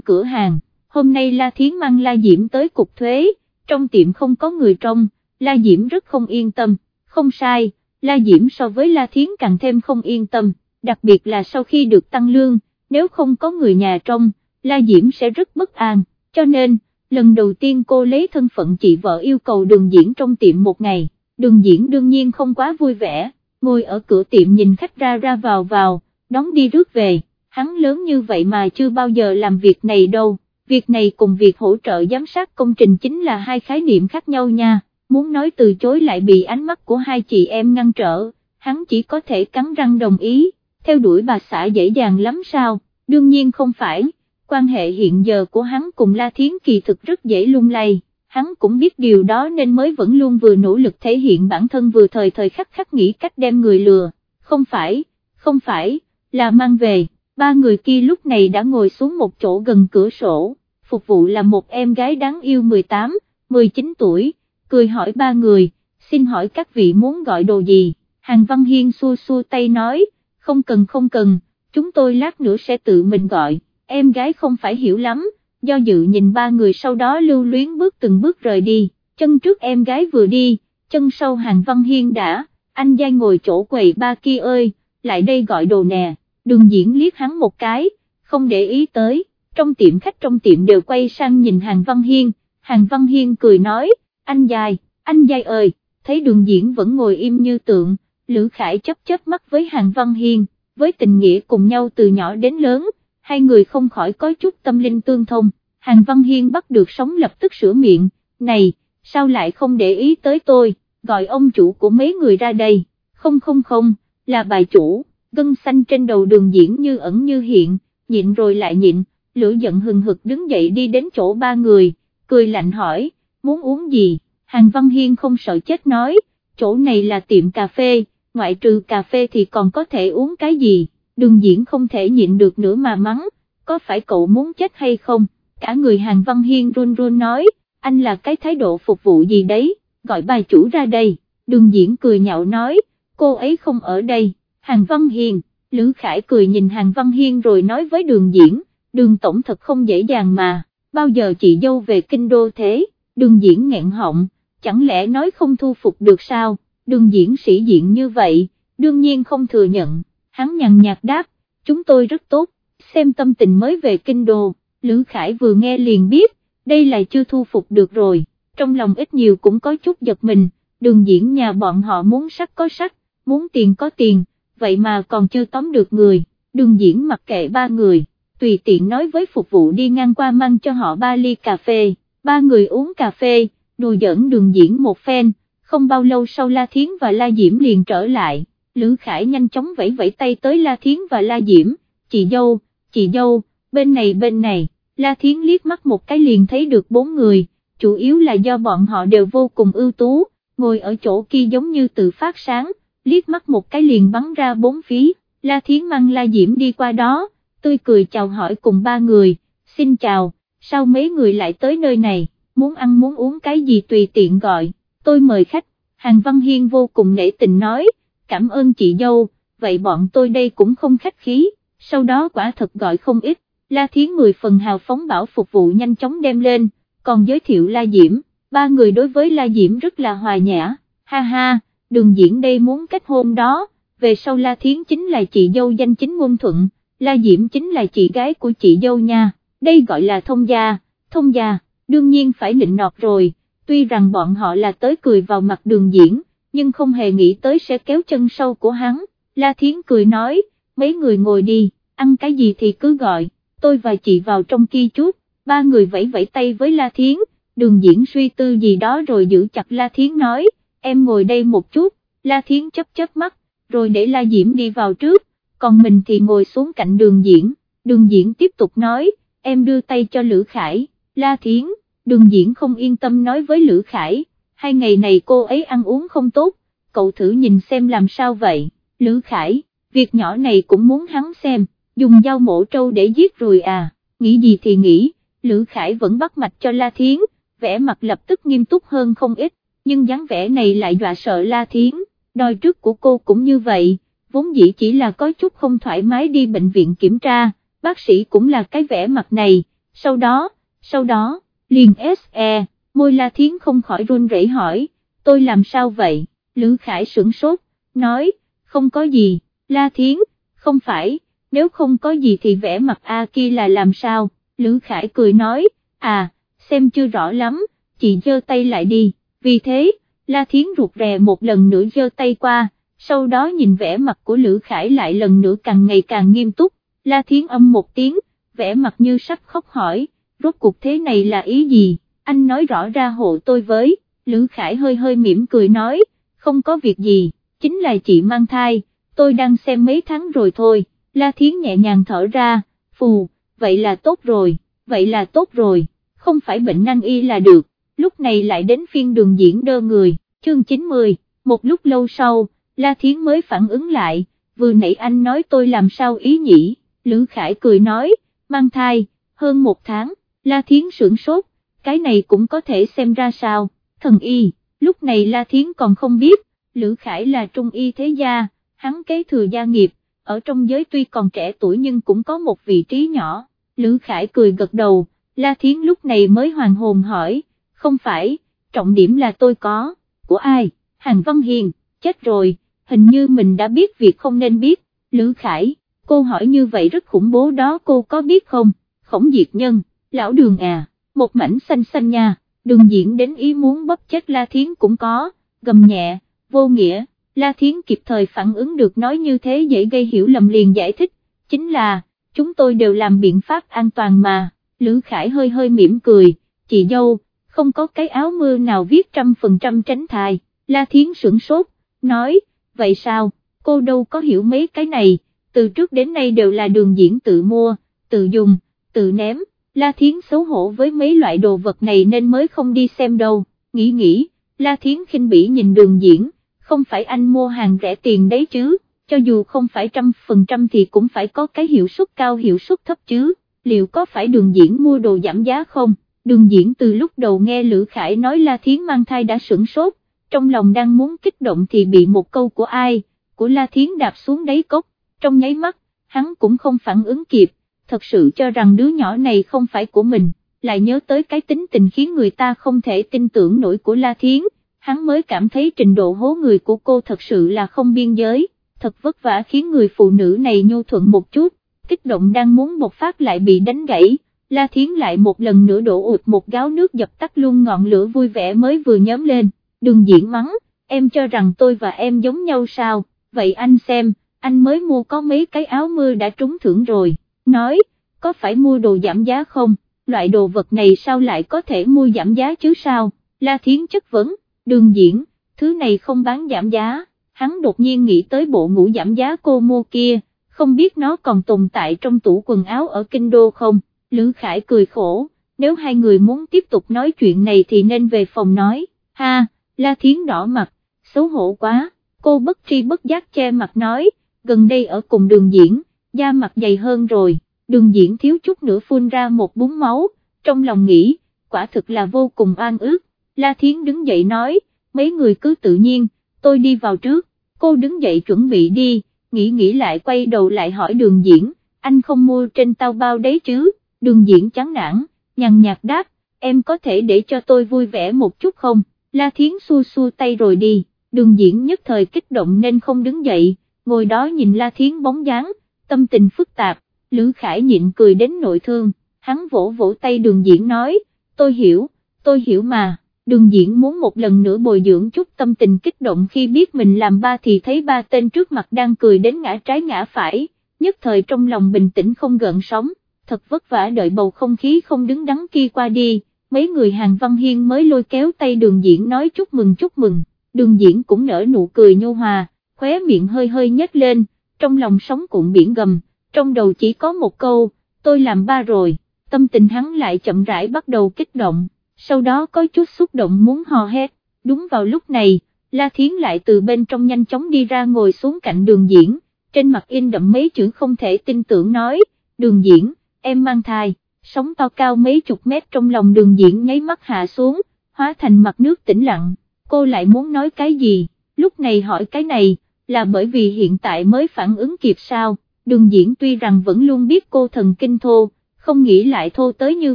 Speaker 1: cửa hàng, hôm nay La Thiến mang La Diễm tới cục thuế, trong tiệm không có người trong, La Diễm rất không yên tâm, không sai, La Diễm so với La Thiến càng thêm không yên tâm, đặc biệt là sau khi được tăng lương, nếu không có người nhà trong, La Diễm sẽ rất bất an, cho nên, lần đầu tiên cô lấy thân phận chị vợ yêu cầu đường diễn trong tiệm một ngày, đường diễn đương nhiên không quá vui vẻ, ngồi ở cửa tiệm nhìn khách ra ra vào vào, đóng đi rước về, hắn lớn như vậy mà chưa bao giờ làm việc này đâu, việc này cùng việc hỗ trợ giám sát công trình chính là hai khái niệm khác nhau nha, muốn nói từ chối lại bị ánh mắt của hai chị em ngăn trở, hắn chỉ có thể cắn răng đồng ý, theo đuổi bà xã dễ dàng lắm sao, đương nhiên không phải, quan hệ hiện giờ của hắn cùng La Thiến kỳ thực rất dễ lung lay. Hắn cũng biết điều đó nên mới vẫn luôn vừa nỗ lực thể hiện bản thân vừa thời thời khắc khắc nghĩ cách đem người lừa, không phải, không phải, là mang về, ba người kia lúc này đã ngồi xuống một chỗ gần cửa sổ, phục vụ là một em gái đáng yêu 18, 19 tuổi, cười hỏi ba người, xin hỏi các vị muốn gọi đồ gì, Hàng Văn Hiên xua xua tay nói, không cần không cần, chúng tôi lát nữa sẽ tự mình gọi, em gái không phải hiểu lắm, do dự nhìn ba người sau đó lưu luyến bước từng bước rời đi, chân trước em gái vừa đi, chân sau Hàng Văn Hiên đã, anh giai ngồi chỗ quầy ba kia ơi, lại đây gọi đồ nè, đường diễn liếc hắn một cái, không để ý tới trong tiệm khách trong tiệm đều quay sang nhìn Hàng Văn Hiên, Hàng Văn Hiên cười nói, anh dài, anh dài ơi, thấy đường diễn vẫn ngồi im như tượng, Lữ Khải chấp chớp mắt với Hàng Văn Hiên, với tình nghĩa cùng nhau từ nhỏ đến lớn, hai người không khỏi có chút tâm linh tương thông, Hàng Văn Hiên bắt được sống lập tức sửa miệng, này, sao lại không để ý tới tôi, gọi ông chủ của mấy người ra đây, không không không, là bài chủ, gân xanh trên đầu đường diễn như ẩn như hiện, nhịn rồi lại nhịn, lửa giận hừng hực đứng dậy đi đến chỗ ba người, cười lạnh hỏi, muốn uống gì, Hàng Văn Hiên không sợ chết nói, chỗ này là tiệm cà phê, ngoại trừ cà phê thì còn có thể uống cái gì, đường diễn không thể nhịn được nữa mà mắng, có phải cậu muốn chết hay không, cả người Hàng Văn Hiên run run nói, anh là cái thái độ phục vụ gì đấy, gọi bà chủ ra đây, đường diễn cười nhạo nói, cô ấy không ở đây, Hàng Văn Hiên, Lữ Khải cười nhìn Hàng Văn Hiên rồi nói với đường diễn, đường tổng thật không dễ dàng mà, bao giờ chị dâu về kinh đô thế, đường diễn nghẹn họng, chẳng lẽ nói không thu phục được sao, đường diễn sĩ diện như vậy, đương nhiên không thừa nhận, hắn nhằn nhạt đáp, chúng tôi rất tốt, xem tâm tình mới về kinh đô, Lữ Khải vừa nghe liền biết, đây là chưa thu phục được rồi, trong lòng ít nhiều cũng có chút giật mình, đường diễn nhà bọn họ muốn sắc có sắc, muốn tiền có tiền, vậy mà còn chưa tóm được người, đường diễn mặc kệ ba người tùy tiện nói với phục vụ đi ngang qua mang cho họ ba ly cà phê, ba người uống cà phê, đùa giỡn đường diễn một phen, không bao lâu sau La Thiến và La Diễm liền trở lại, Lữ Khải nhanh chóng vẫy vẫy tay tới La Thiến và La Diễm, chị dâu, chị dâu, bên này bên này, La Thiến liếc mắt một cái liền thấy được bốn người, chủ yếu là do bọn họ đều vô cùng ưu tú, ngồi ở chỗ kia giống như tự phát sáng, liếc mắt một cái liền bắn ra bốn phí, La Thiến mang La Diễm đi qua đó, tươi cười chào hỏi cùng ba người, xin chào, sao mấy người lại tới nơi này, muốn ăn muốn uống cái gì tùy tiện gọi, tôi mời khách, Hàng Văn Hiên vô cùng nể tình nói, cảm ơn chị dâu, vậy bọn tôi đây cũng không khách khí, sau đó quả thật gọi không ít, La Thiến mười phần hào phóng bảo phục vụ nhanh chóng đem lên, còn giới thiệu La Diễm, ba người đối với La Diễm rất là hòa nhã, ha ha, đường diễn đây muốn kết hôn đó, về sau La Thiến chính là chị dâu danh chính ngôn thuận, La Diễm chính là chị gái của chị dâu nha, đây gọi là thông gia, thông gia, đương nhiên phải nịnh nọt rồi, tuy rằng bọn họ là tới cười vào mặt đường diễn, nhưng không hề nghĩ tới sẽ kéo chân sâu của hắn, La Thiến cười nói, mấy người ngồi đi, ăn cái gì thì cứ gọi, tôi và chị vào trong kia chút, ba người vẫy vẫy tay với La Thiến, đường diễn suy tư gì đó rồi giữ chặt La Thiến nói, em ngồi đây một chút, La Thiến chấp chấp mắt, rồi để La Diễm đi vào trước, còn mình thì ngồi xuống cạnh đường diễn, đường diễn tiếp tục nói, em đưa tay cho Lữ Khải, La Thiến, đường diễn không yên tâm nói với Lữ Khải, hai ngày này cô ấy ăn uống không tốt, cậu thử nhìn xem làm sao vậy, Lữ Khải, việc nhỏ này cũng muốn hắn xem, dùng dao mổ trâu để giết rồi à, nghĩ gì thì nghĩ, Lữ Khải vẫn bắt mạch cho La Thiến, vẻ mặt lập tức nghiêm túc hơn không ít, nhưng dáng vẻ này lại dọa sợ La Thiến, đòi trước của cô cũng như vậy, vốn dĩ chỉ là có chút không thoải mái đi bệnh viện kiểm tra, bác sĩ cũng là cái vẻ mặt này, sau đó, sau đó, liền SE, môi La Thiến không khỏi run rẩy hỏi, tôi làm sao vậy, Lữ Khải sửng sốt, nói, không có gì, La Thiến, không phải, nếu không có gì thì vẻ mặt A kia là làm sao, Lữ Khải cười nói, à, xem chưa rõ lắm, chị giơ tay lại đi, vì thế, La Thiến ruột rè một lần nữa giơ tay qua, sau đó nhìn vẻ mặt của Lữ Khải lại lần nữa càng ngày càng nghiêm túc, La Thiến âm một tiếng, vẻ mặt như sắp khóc hỏi, rốt cuộc thế này là ý gì, anh nói rõ ra hộ tôi với, Lữ Khải hơi hơi mỉm cười nói, không có việc gì, chính là chị mang thai, tôi đang xem mấy tháng rồi thôi, La Thiến nhẹ nhàng thở ra, phù, vậy là tốt rồi, vậy là tốt rồi, không phải bệnh năng y là được, lúc này lại đến phiên đường diễn đơ người, chương 90, một lúc lâu sau, La Thiến mới phản ứng lại, vừa nãy anh nói tôi làm sao ý nhỉ, Lữ Khải cười nói, mang thai, hơn một tháng, La Thiến sưởng sốt, cái này cũng có thể xem ra sao, thần y, lúc này La Thiến còn không biết, Lữ Khải là trung y thế gia, hắn kế thừa gia nghiệp, ở trong giới tuy còn trẻ tuổi nhưng cũng có một vị trí nhỏ, Lữ Khải cười gật đầu, La Thiến lúc này mới hoàng hồn hỏi, không phải, trọng điểm là tôi có, của ai, Hàng Văn Hiền, chết rồi, hình như mình đã biết việc không nên biết, Lữ Khải, cô hỏi như vậy rất khủng bố đó cô có biết không, khổng diệt nhân, lão đường à, một mảnh xanh xanh nha, đường diễn đến ý muốn bóp chết La Thiến cũng có, gầm nhẹ, vô nghĩa, La Thiến kịp thời phản ứng được nói như thế dễ gây hiểu lầm liền giải thích, chính là, chúng tôi đều làm biện pháp an toàn mà, Lữ Khải hơi hơi mỉm cười, chị dâu, không có cái áo mưa nào viết trăm phần trăm tránh thai, La Thiến sửng sốt, nói, vậy sao, cô đâu có hiểu mấy cái này, từ trước đến nay đều là đường diễn tự mua, tự dùng, tự ném, La Thiến xấu hổ với mấy loại đồ vật này nên mới không đi xem đâu, nghĩ nghĩ, La Thiến khinh bỉ nhìn đường diễn, không phải anh mua hàng rẻ tiền đấy chứ, cho dù không phải trăm phần trăm thì cũng phải có cái hiệu suất cao hiệu suất thấp chứ, liệu có phải đường diễn mua đồ giảm giá không? Đường diễn từ lúc đầu nghe Lữ Khải nói La Thiến mang thai đã sửng sốt, trong lòng đang muốn kích động thì bị một câu của ai, của La Thiến đạp xuống đáy cốc, trong nháy mắt, hắn cũng không phản ứng kịp, thật sự cho rằng đứa nhỏ này không phải của mình, lại nhớ tới cái tính tình khiến người ta không thể tin tưởng nổi của La Thiến, hắn mới cảm thấy trình độ hố người của cô thật sự là không biên giới, thật vất vả khiến người phụ nữ này nhu thuận một chút, kích động đang muốn một phát lại bị đánh gãy. La Thiến lại một lần nữa đổ ụt một gáo nước dập tắt luôn ngọn lửa vui vẻ mới vừa nhóm lên, đừng diễn mắng, em cho rằng tôi và em giống nhau sao, vậy anh xem, anh mới mua có mấy cái áo mưa đã trúng thưởng rồi, nói, có phải mua đồ giảm giá không, loại đồ vật này sao lại có thể mua giảm giá chứ sao, La Thiến chất vấn, đường diễn, thứ này không bán giảm giá, hắn đột nhiên nghĩ tới bộ ngũ giảm giá cô mua kia, không biết nó còn tồn tại trong tủ quần áo ở Kinh Đô không, Lữ Khải cười khổ, nếu hai người muốn tiếp tục nói chuyện này thì nên về phòng nói, ha, La Thiến đỏ mặt, xấu hổ quá, cô bất tri bất giác che mặt nói, gần đây ở cùng đường diễn, da mặt dày hơn rồi, đường diễn thiếu chút nữa phun ra một búng máu, trong lòng nghĩ, quả thực là vô cùng an ước, La Thiến đứng dậy nói, mấy người cứ tự nhiên, tôi đi vào trước, cô đứng dậy chuẩn bị đi, nghĩ nghĩ lại quay đầu lại hỏi đường diễn, anh không mua trên tao bao đấy chứ, đường diễn chán nản, nhằn nhạt đáp, em có thể để cho tôi vui vẻ một chút không, La Thiến xua xua tay rồi đi, đường diễn nhất thời kích động nên không đứng dậy, ngồi đó nhìn La Thiến bóng dáng, tâm tình phức tạp, Lữ Khải nhịn cười đến nội thương, hắn vỗ vỗ tay đường diễn nói, tôi hiểu, tôi hiểu mà, đường diễn muốn một lần nữa bồi dưỡng chút tâm tình kích động khi biết mình làm ba thì thấy ba tên trước mặt đang cười đến ngã trái ngã phải, nhất thời trong lòng bình tĩnh không gợn sóng, thật vất vả đợi bầu không khí không đứng đắn kia qua đi, mấy người hàng văn hiên mới lôi kéo tay đường diễn nói chúc mừng chúc mừng, đường diễn cũng nở nụ cười nhô hòa, khóe miệng hơi hơi nhếch lên, trong lòng sóng cuộn biển gầm, trong đầu chỉ có một câu, tôi làm ba rồi, tâm tình hắn lại chậm rãi bắt đầu kích động, sau đó có chút xúc động muốn hò hét, đúng vào lúc này, La Thiến lại từ bên trong nhanh chóng đi ra ngồi xuống cạnh đường diễn, trên mặt in đậm mấy chữ không thể tin tưởng nói, đường diễn, em mang thai, sóng to cao mấy chục mét trong lòng đường diễn nháy mắt hạ xuống, hóa thành mặt nước tĩnh lặng, cô lại muốn nói cái gì, lúc này hỏi cái này, là bởi vì hiện tại mới phản ứng kịp sao, đường diễn tuy rằng vẫn luôn biết cô thần kinh thô, không nghĩ lại thô tới như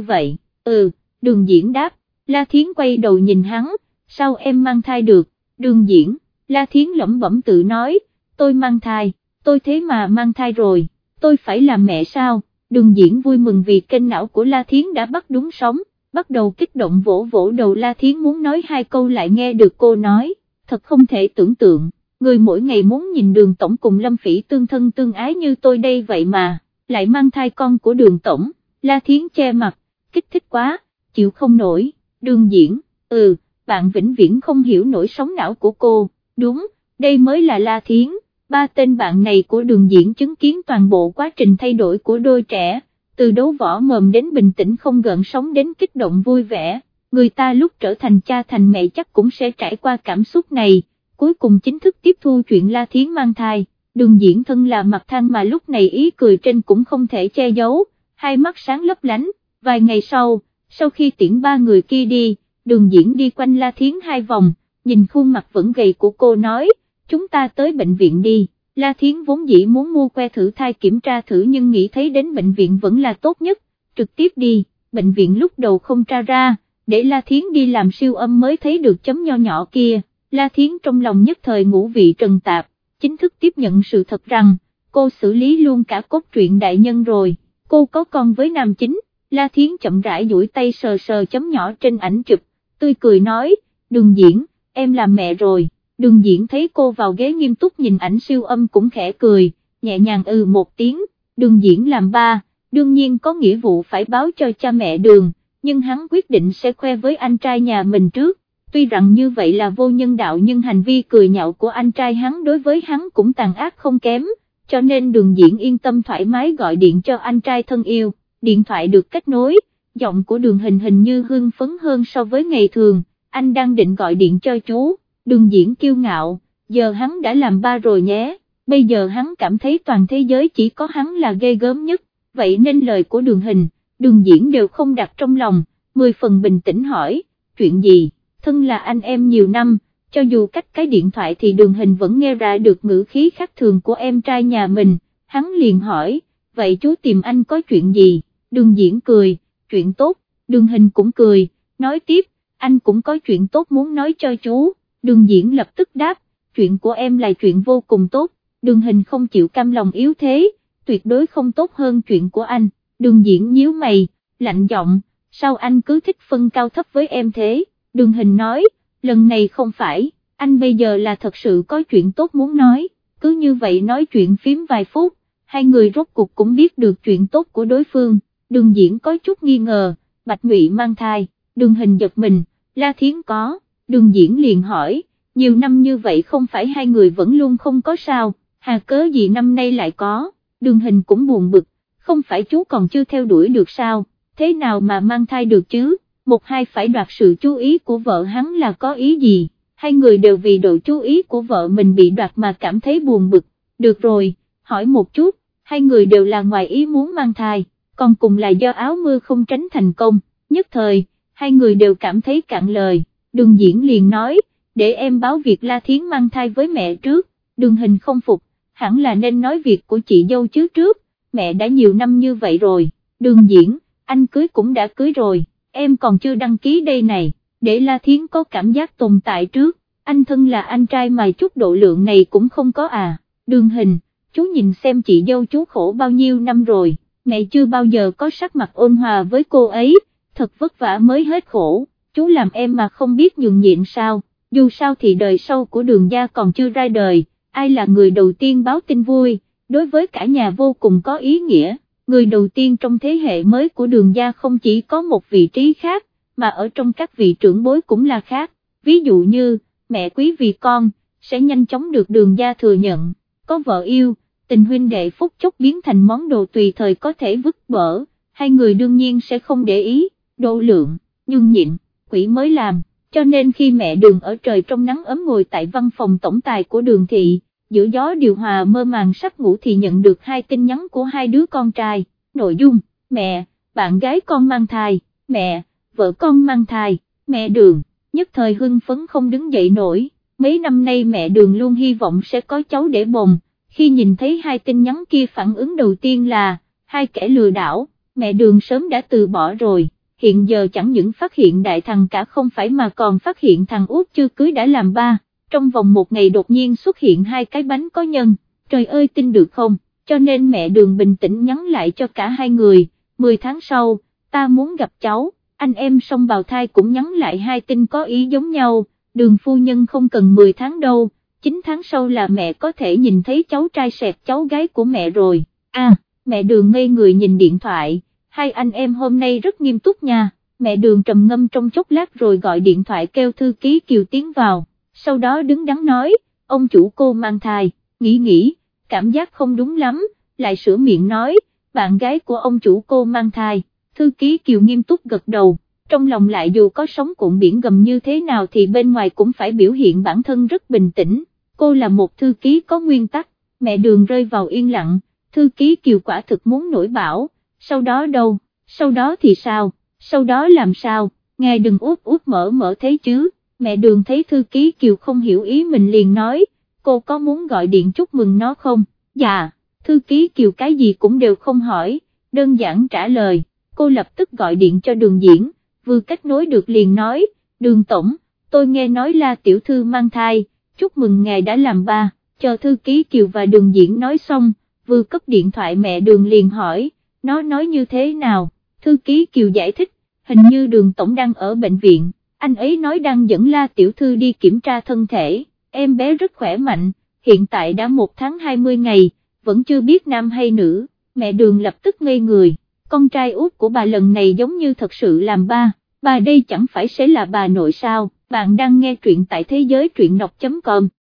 Speaker 1: vậy, ừ, đường diễn đáp, La Thiến quay đầu nhìn hắn, sao em mang thai được, đường diễn, La Thiến lẩm bẩm tự nói, tôi mang thai, tôi thế mà mang thai rồi, tôi phải làm mẹ sao, đường diễn vui mừng vì kênh não của La Thiến đã bắt đúng sóng, bắt đầu kích động vỗ vỗ đầu La Thiến muốn nói hai câu lại nghe được cô nói, thật không thể tưởng tượng, người mỗi ngày muốn nhìn đường tổng cùng Lâm Phỉ tương thân tương ái như tôi đây vậy mà, lại mang thai con của đường tổng, La Thiến che mặt, kích thích quá, chịu không nổi, đường diễn, ừ, bạn vĩnh viễn không hiểu nổi sóng não của cô, đúng, đây mới là La Thiến ba tên bạn này của đường diễn chứng kiến toàn bộ quá trình thay đổi của đôi trẻ, từ đấu võ mồm đến bình tĩnh không gợn sóng đến kích động vui vẻ, người ta lúc trở thành cha thành mẹ chắc cũng sẽ trải qua cảm xúc này, cuối cùng chính thức tiếp thu chuyện La Thiến mang thai, đường diễn thân là mặt than mà lúc này ý cười trên cũng không thể che giấu, hai mắt sáng lấp lánh, vài ngày sau, sau khi tiễn ba người kia đi, đường diễn đi quanh La Thiến hai vòng, nhìn khuôn mặt vẫn gầy của cô nói, chúng ta tới bệnh viện đi, La Thiến vốn dĩ muốn mua que thử thai kiểm tra thử nhưng nghĩ thấy đến bệnh viện vẫn là tốt nhất, trực tiếp đi, bệnh viện lúc đầu không tra ra, để La Thiến đi làm siêu âm mới thấy được chấm nho nhỏ kia, La Thiến trong lòng nhất thời ngũ vị trần tạp, chính thức tiếp nhận sự thật rằng, cô xử lý luôn cả cốt truyện đại nhân rồi, cô có con với nam chính, La Thiến chậm rãi duỗi tay sờ sờ chấm nhỏ trên ảnh chụp, tươi cười nói, đừng diễn, em làm mẹ rồi. Đường diễn thấy cô vào ghế nghiêm túc nhìn ảnh siêu âm cũng khẽ cười, nhẹ nhàng ừ một tiếng, đường diễn làm ba, đương nhiên có nghĩa vụ phải báo cho cha mẹ đường, nhưng hắn quyết định sẽ khoe với anh trai nhà mình trước, tuy rằng như vậy là vô nhân đạo nhưng hành vi cười nhạo của anh trai hắn đối với hắn cũng tàn ác không kém, cho nên đường diễn yên tâm thoải mái gọi điện cho anh trai thân yêu, điện thoại được kết nối, giọng của đường hình hình như hưng phấn hơn so với ngày thường, anh đang định gọi điện cho chú. Đường diễn kiêu ngạo, giờ hắn đã làm ba rồi nhé, bây giờ hắn cảm thấy toàn thế giới chỉ có hắn là ghê gớm nhất, vậy nên lời của đường hình, đường diễn đều không đặt trong lòng, mười phần bình tĩnh hỏi, chuyện gì, thân là anh em nhiều năm, cho dù cách cái điện thoại thì đường hình vẫn nghe ra được ngữ khí khác thường của em trai nhà mình, hắn liền hỏi, vậy chú tìm anh có chuyện gì, đường diễn cười, chuyện tốt, đường hình cũng cười, nói tiếp, anh cũng có chuyện tốt muốn nói cho chú. Đường diễn lập tức đáp, chuyện của em là chuyện vô cùng tốt, đường hình không chịu cam lòng yếu thế, tuyệt đối không tốt hơn chuyện của anh, đường diễn nhíu mày, lạnh giọng, sao anh cứ thích phân cao thấp với em thế, đường hình nói, lần này không phải, anh bây giờ là thật sự có chuyện tốt muốn nói, cứ như vậy nói chuyện phím vài phút, hai người rốt cuộc cũng biết được chuyện tốt của đối phương, đường diễn có chút nghi ngờ, bạch ngụy mang thai, đường hình giật mình, la thiến có đường diễn liền hỏi, nhiều năm như vậy không phải hai người vẫn luôn không có sao, hà cớ gì năm nay lại có, đường hình cũng buồn bực, không phải chú còn chưa theo đuổi được sao, thế nào mà mang thai được chứ, một hai phải đoạt sự chú ý của vợ hắn là có ý gì, hai người đều vì độ chú ý của vợ mình bị đoạt mà cảm thấy buồn bực, được rồi, hỏi một chút, hai người đều là ngoài ý muốn mang thai, còn cùng là do áo mưa không tránh thành công, nhất thời, hai người đều cảm thấy cạn lời, đường diễn liền nói, để em báo việc La Thiến mang thai với mẹ trước, đường hình không phục, hẳn là nên nói việc của chị dâu chứ trước, mẹ đã nhiều năm như vậy rồi, đường diễn, anh cưới cũng đã cưới rồi, em còn chưa đăng ký đây này, để La Thiến có cảm giác tồn tại trước, anh thân là anh trai mà chút độ lượng này cũng không có à, đường hình, chú nhìn xem chị dâu chú khổ bao nhiêu năm rồi, mẹ chưa bao giờ có sắc mặt ôn hòa với cô ấy, thật vất vả mới hết khổ, chú làm em mà không biết nhường nhịn sao, dù sao thì đời sau của đường gia còn chưa ra đời, ai là người đầu tiên báo tin vui, đối với cả nhà vô cùng có ý nghĩa, người đầu tiên trong thế hệ mới của đường gia không chỉ có một vị trí khác, mà ở trong các vị trưởng bối cũng là khác, ví dụ như, mẹ quý vì con, sẽ nhanh chóng được đường gia thừa nhận, có vợ yêu, tình huynh đệ phúc chốc biến thành món đồ tùy thời có thể vứt bỡ, hai người đương nhiên sẽ không để ý, độ lượng, nhưng nhịn, quỷ mới làm, cho nên khi mẹ đường ở trời trong nắng ấm ngồi tại văn phòng tổng tài của đường thị, giữa gió điều hòa mơ màng sắp ngủ thì nhận được hai tin nhắn của hai đứa con trai, nội dung, mẹ, bạn gái con mang thai, mẹ, vợ con mang thai, mẹ đường, nhất thời hưng phấn không đứng dậy nổi, mấy năm nay mẹ đường luôn hy vọng sẽ có cháu để bồng, khi nhìn thấy hai tin nhắn kia phản ứng đầu tiên là, hai kẻ lừa đảo, mẹ đường sớm đã từ bỏ rồi, hiện giờ chẳng những phát hiện đại thằng cả không phải mà còn phát hiện thằng út chưa cưới đã làm ba, trong vòng một ngày đột nhiên xuất hiện hai cái bánh có nhân, trời ơi tin được không, cho nên mẹ đường bình tĩnh nhắn lại cho cả hai người, 10 tháng sau, ta muốn gặp cháu, anh em song bào thai cũng nhắn lại hai tin có ý giống nhau, đường phu nhân không cần 10 tháng đâu 9 tháng sau là mẹ có thể nhìn thấy cháu trai sẹt cháu gái của mẹ rồi, à, mẹ đường ngây người nhìn điện thoại, hai anh em hôm nay rất nghiêm túc nha, mẹ đường trầm ngâm trong chốc lát rồi gọi điện thoại kêu thư ký Kiều Tiến vào, sau đó đứng đắn nói, ông chủ cô mang thai, nghĩ nghĩ, cảm giác không đúng lắm, lại sửa miệng nói, bạn gái của ông chủ cô mang thai, thư ký Kiều nghiêm túc gật đầu. Trong lòng lại dù có sóng cuộn biển gầm như thế nào thì bên ngoài cũng phải biểu hiện bản thân rất bình tĩnh, cô là một thư ký có nguyên tắc, mẹ đường rơi vào yên lặng, thư ký kiều quả thực muốn nổi bảo, sau đó đâu, sau đó thì sao, sau đó làm sao, ngài đừng úp úp mở mở thế chứ, mẹ đường thấy thư ký kiều không hiểu ý mình liền nói, cô có muốn gọi điện chúc mừng nó không, dạ, thư ký kiều cái gì cũng đều không hỏi, đơn giản trả lời, cô lập tức gọi điện cho đường diễn. Vừa kết nối được liền nói, đường tổng, tôi nghe nói là tiểu thư mang thai, chúc mừng ngài đã làm ba, chờ thư ký Kiều và đường diễn nói xong, vừa cấp điện thoại mẹ đường liền hỏi, nó nói như thế nào, thư ký Kiều giải thích, hình như đường tổng đang ở bệnh viện, anh ấy nói đang dẫn la tiểu thư đi kiểm tra thân thể, em bé rất khỏe mạnh, hiện tại đã một tháng 20 ngày, vẫn chưa biết nam hay nữ, mẹ đường lập tức ngây người, con trai út của bà lần này giống như thật sự làm ba. Bà đây chẳng phải sẽ là bà nội sao, bạn đang nghe truyện tại thế giới truyện đọc.com.